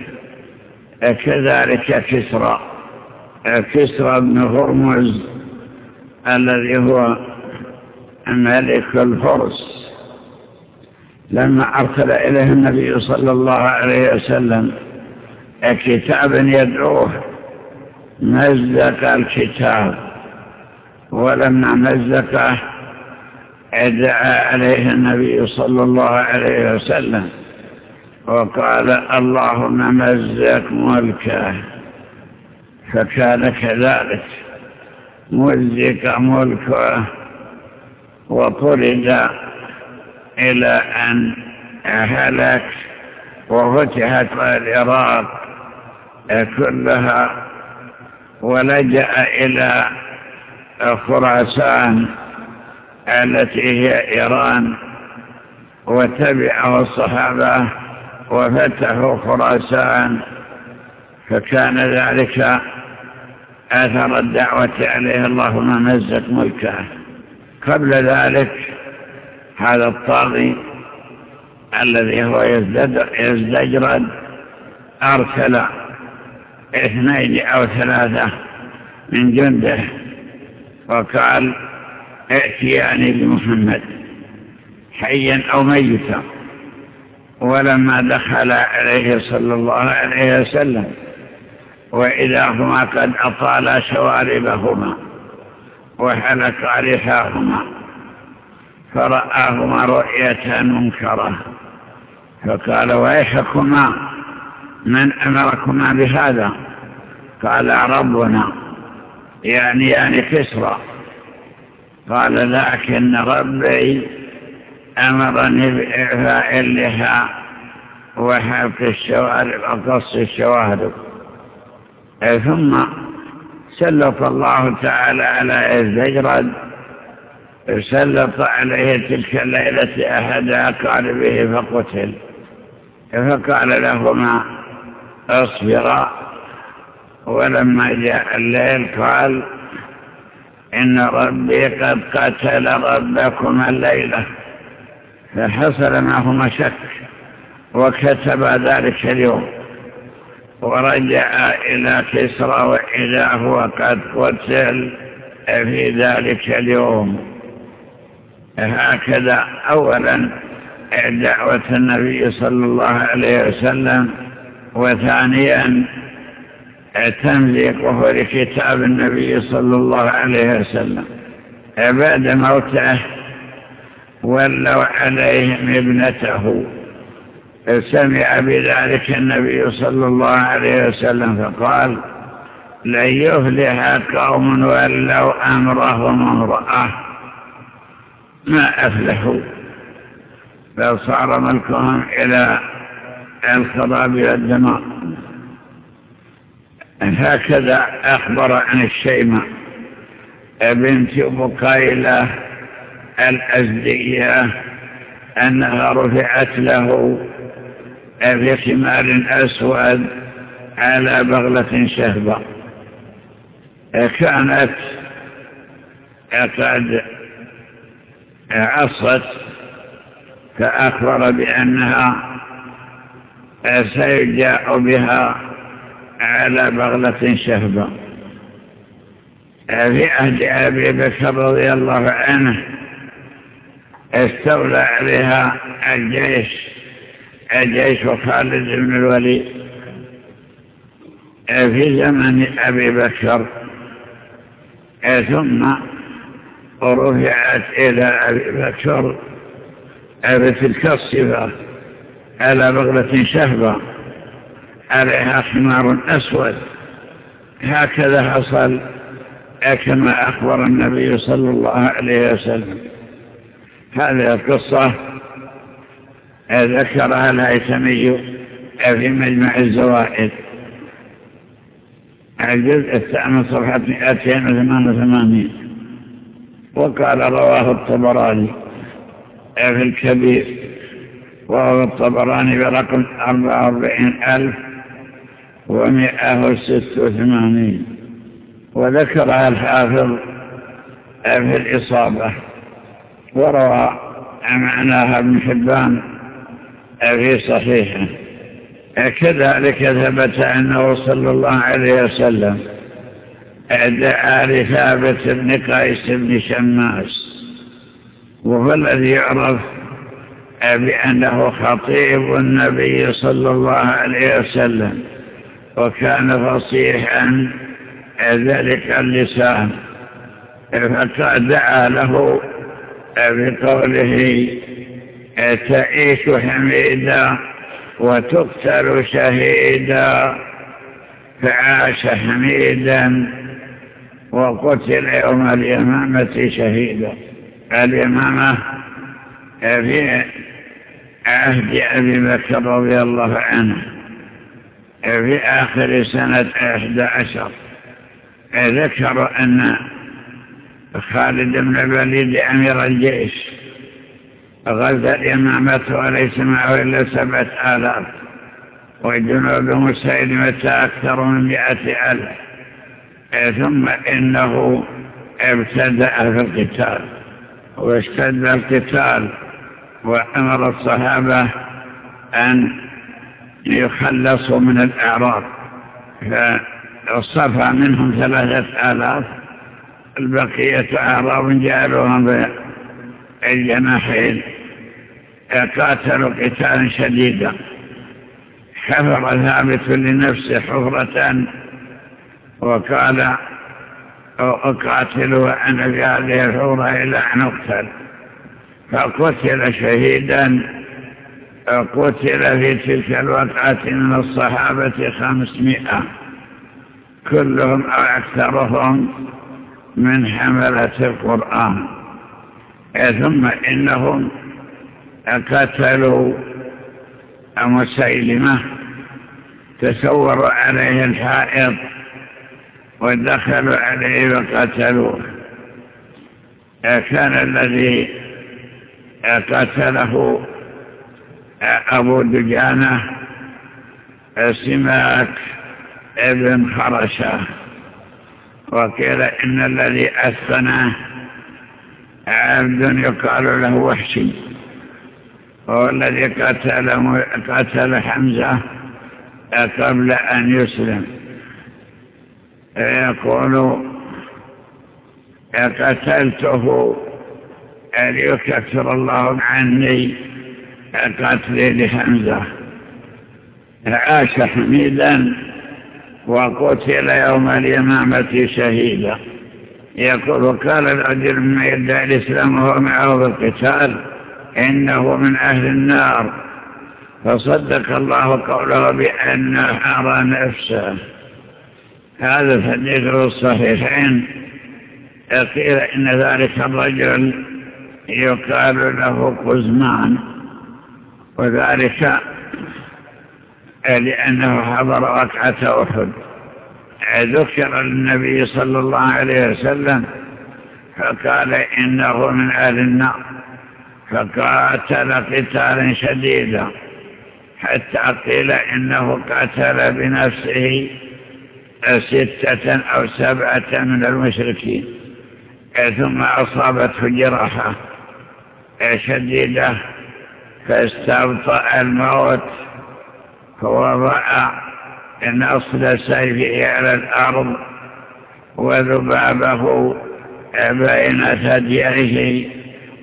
كذلك كسرى. كسرى بن هرمز الذي هو ملك الفرس. لما أرسل إليه النبي صلى الله عليه وسلم كتاب يدعوه مزق الكتاب ولما مزقه دعا عليه النبي صلى الله عليه وسلم. وقال اللهم مزق ملكه فكان كذلك. مزق ملكه وطرد إلى أن هلك وفتحت العراق كلها ولجأ إلى خراسان التي هي إيران وتبعه الصحابة وفتحوا خراسان فكان ذلك أثر الدعوة عليه. اللهم مزت ملكه. قبل ذلك هذا الطاغي الذي هو يزدجرد أرسل اثنين أو ثلاثة من جنده وقال ائتياني بمحمد حيا أو ميتا. ولما دخل عليه صلى الله عليه وسلم وإذا هما قد أطالا شواربهما وحلق رحاهما فرآهما رؤية منكرة فقال ويحكما من أمركما بهذا؟ قال ربنا يعني يعني كسرى. قال لكن ربي أمرني بإعفاء لها وحلق الشوارب وقص الشوارب. ثم سلط الله تعالى على ازدجرد سلط عليه تلك الليلة أحد أقاربه فقتل. فقال لهما اصبرا. ولما جاء الليل قال إن ربي قد قتل ربكم الليلة. فحصل معهما شك وكتب ذلك اليوم ورجع إلى كسرى وإذا هو قد قتل في ذلك اليوم. هكذا أولا دعوة النبي صلى الله عليه وسلم وثانيا تمزيقه لكتاب النبي صلى الله عليه وسلم. بعد موته ولوا عليهم ابنته. سمع بذلك النبي صلى الله عليه وسلم فقال لن يفلح قوم ولوا أمرهم امرأة. ما أفلحوا. فصار ملكهم إلى الخراب والدماء هكذا أخبر عن الشيمة بنت بقيلة الأزدية أنها رفعت له في حمار أسود على بغلة شهبة. كانت قد عصت فأخبر بأنها سيجاء بها على بغلة شهبة. في عهد أبي بكر رضي الله عنه استولى عليها الجيش الجيش خالد بن الوليد في زمن أبي بكر ثم رفعت إلى أبي بكر بتلك الصفة على بغلة شهبة عليها حمار أسود هكذا حصل كما أخبر النبي صلى الله عليه وسلم. هذه القصة ذكرها الهيثمي في مجمع الزوائد. الجزء الثامن صفحة 288 وقال رواه الطبراني في الكبير وهو الطبراني برقم 44186 وذكرها الحافظ في الإصابة. وروى معناها ابن حبان في صحيحه. كذلك ثبت أنه صلى الله عليه وسلم دعا لثابت بن قيس بن شماس. وهو الذي يعرف بأنه خطيب النبي صلى الله عليه وسلم وكان فصيحا ذلك اللسان فقد دعا له بقوله تعيش حميدا وتقتل شهيدا فعاش حميدا وقتل يوم اليمامة شهيدا. اليمامة في عهد أبي بكر رضي الله عنه في آخر سنة أحد عشر ذكر أن خالد بن الوليد أمير الجيش. غزا الإمامة وليس معه إلا سبعة آلاف وجنود مسيلمة أكثر من مئة ألف. ثم إنه ابتدأ في القتال واشتد القتال وأمر الصحابة أن يخلصوا من الأعراض. فاصطفى منهم ثلاثة آلاف البقية أعراض جعلوهم الجناحين. قاتلوا قتالا شديدا. حفر ثابت لنفسه حفرة وقال أقاتل وأنا في هذه الحفرة إلى أن أقتل. فقتل شهيدا. قتل في تلك الوقعة من الصحابة خمسمائة. كلهم أو أكثرهم من حملة القرآن. ثم إنهم قتلوا مسيلمة تسوروا عليه الحائط ودخلوا عليه وقتلوه. كان الذي قتله أبو دجانة سماك ابن خرشة. وقيل إن الذي أثناه عبد يقال له وحشي وهو الذي قتل, قتل حمزة قبل أن يسلم. يقول قتلته ليكفر الله عني قتلي لحمزة. عاش حميدا وقتل يوم اليمامة شهيدا. يقول قال الرجل مما يدعي الإسلام وهو معه بالقتال إنه من أهل النار. فصدق الله قوله بأن حرى نفسه. هذا الحديث الصحيحين. قيل إن ذلك الرجل يقال له قزمان وذلك لأنه حضر ركعة أحد. ذكر النبي صلى الله عليه وسلم فقال إنه من أهل النار فقاتل قتالا شديدا حتى قيل إنه قتل بنفسه ستة أو سبعة من المشركين. ثم أصابته جراحة شديدة فاستبطأ الموت. فوضع نصل سيفه على الأرض وذبابه بين ثدييه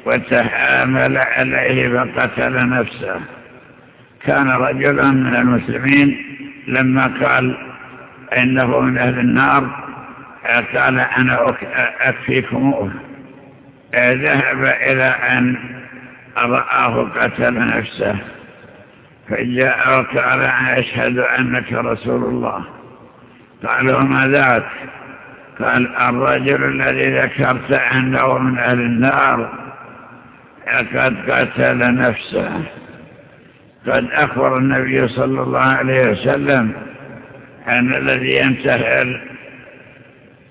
وتحامل عليه فقتل نفسه. كان رجلا من المسلمين لما قال إنه من أهل النار قال أنا أكفيكم ذهب إلى أن رآه قتل نفسه. فجاء وقال أشهد أنك رسول الله قال وما ذاك؟ قال الرجل الذي ذكرت أنه من أهل النار قد قتل نفسه. قد أخبر النبي صلى الله عليه وسلم أن الذي ينتهر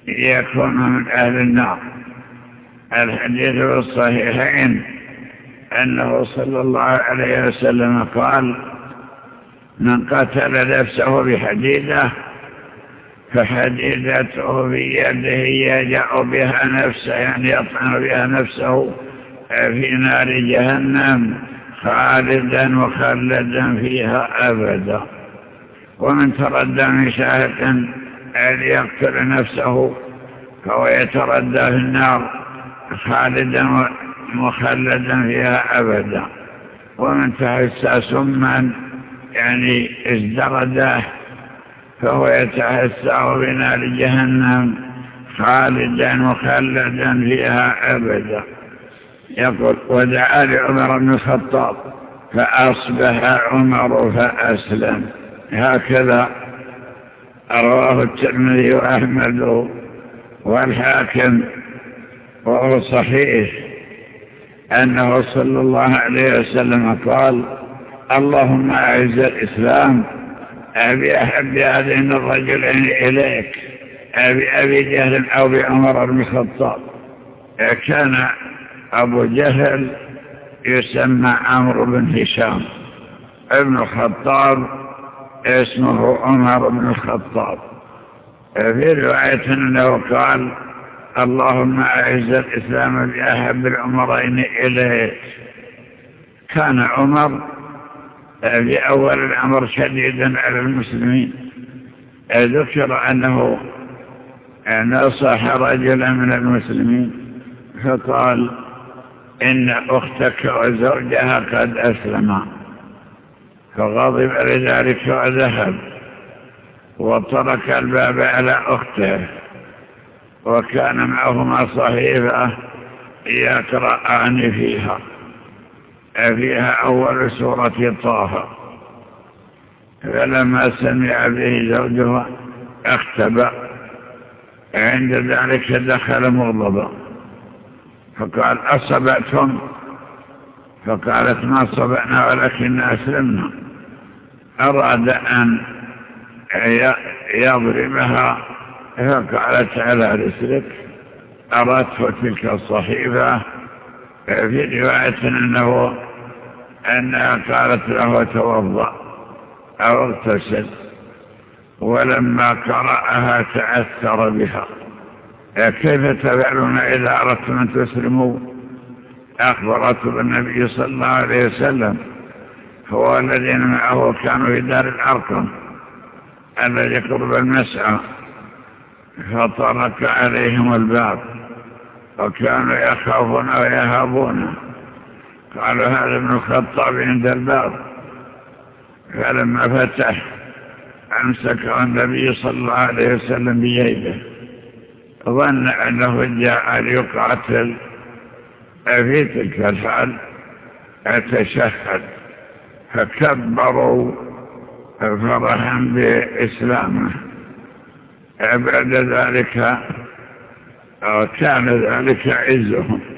يكون من أهل النار. الحديث الصحيحين أنه صلى الله عليه وسلم قال من قتل نفسه بحديدة فحديدته بيده يجع بها نفسه يعني يطعن بها نفسه في نار جهنم خالدا مخلدا فيها أبدا. ومن تردى من شاهق ليقتل نفسه فهو يتردى في النار خالدا مخلدا فيها أبدا. ومن تحسى سما يعني ازدرده فهو يتحسى بنار جهنم خالدا مخلدا فيها أبدا. يقول ودعا لعمر بن الخطاب فأصبح عمر فأسلم. هكذا رواه الترمذي وأحمد والحاكم وهو صحيح. أنه صلى الله عليه وسلم قال اللهم أعز الإسلام أبي أحب هذين الرجلين إليك أبي أبي جهل أو بعمر بن الخطاب. كان أبو جهل يسمى عمرو بن هشام ابن الخطاب اسمه عمر بن الخطاب. في رواية أنه قال اللهم أعز الإسلام بأحب العمرين إليك كان عمر في أول الأمر شديدا على المسلمين. ذكر أنه نصح رجلا من المسلمين فقال إن أختك وزوجها قد أسلما. فغضب لذلك وذهب وترك الباب على أخته. وكان معهما صحيفة يقرآن فيها. فيها أول سورة طه. فلما سمع به زوجها اختبأ. عند ذلك دخل مغضبا. فقال أصبعتم فقالت ما صبعنا ولكن أسلمنا. أراد أن يضربها فقالت على رسلك أردت تلك الصحيفة في رواية أنه أنها قالت له توضأ أو اغتسل ولما قرأها تأثر بها. كيف تفعلون إذا أردتم أن تسلموا؟ أخبرته بالنبي صلى الله عليه وسلم هو الذين معه كانوا في دار الأرقم الذي قرب المسعى. فطرق عليهم الباب وكانوا يخافون ويهابون. قالوا هذا ابن الخطاب عند الباب فلما فتح. أمسكه النبي صلى الله عليه وسلم بيده ظن أنه جاء ليقاتل. في تلك الحال؟ أتشهد. فكبروا فرحا بإسلامه. بعد ذلك كان ذلك عزهم.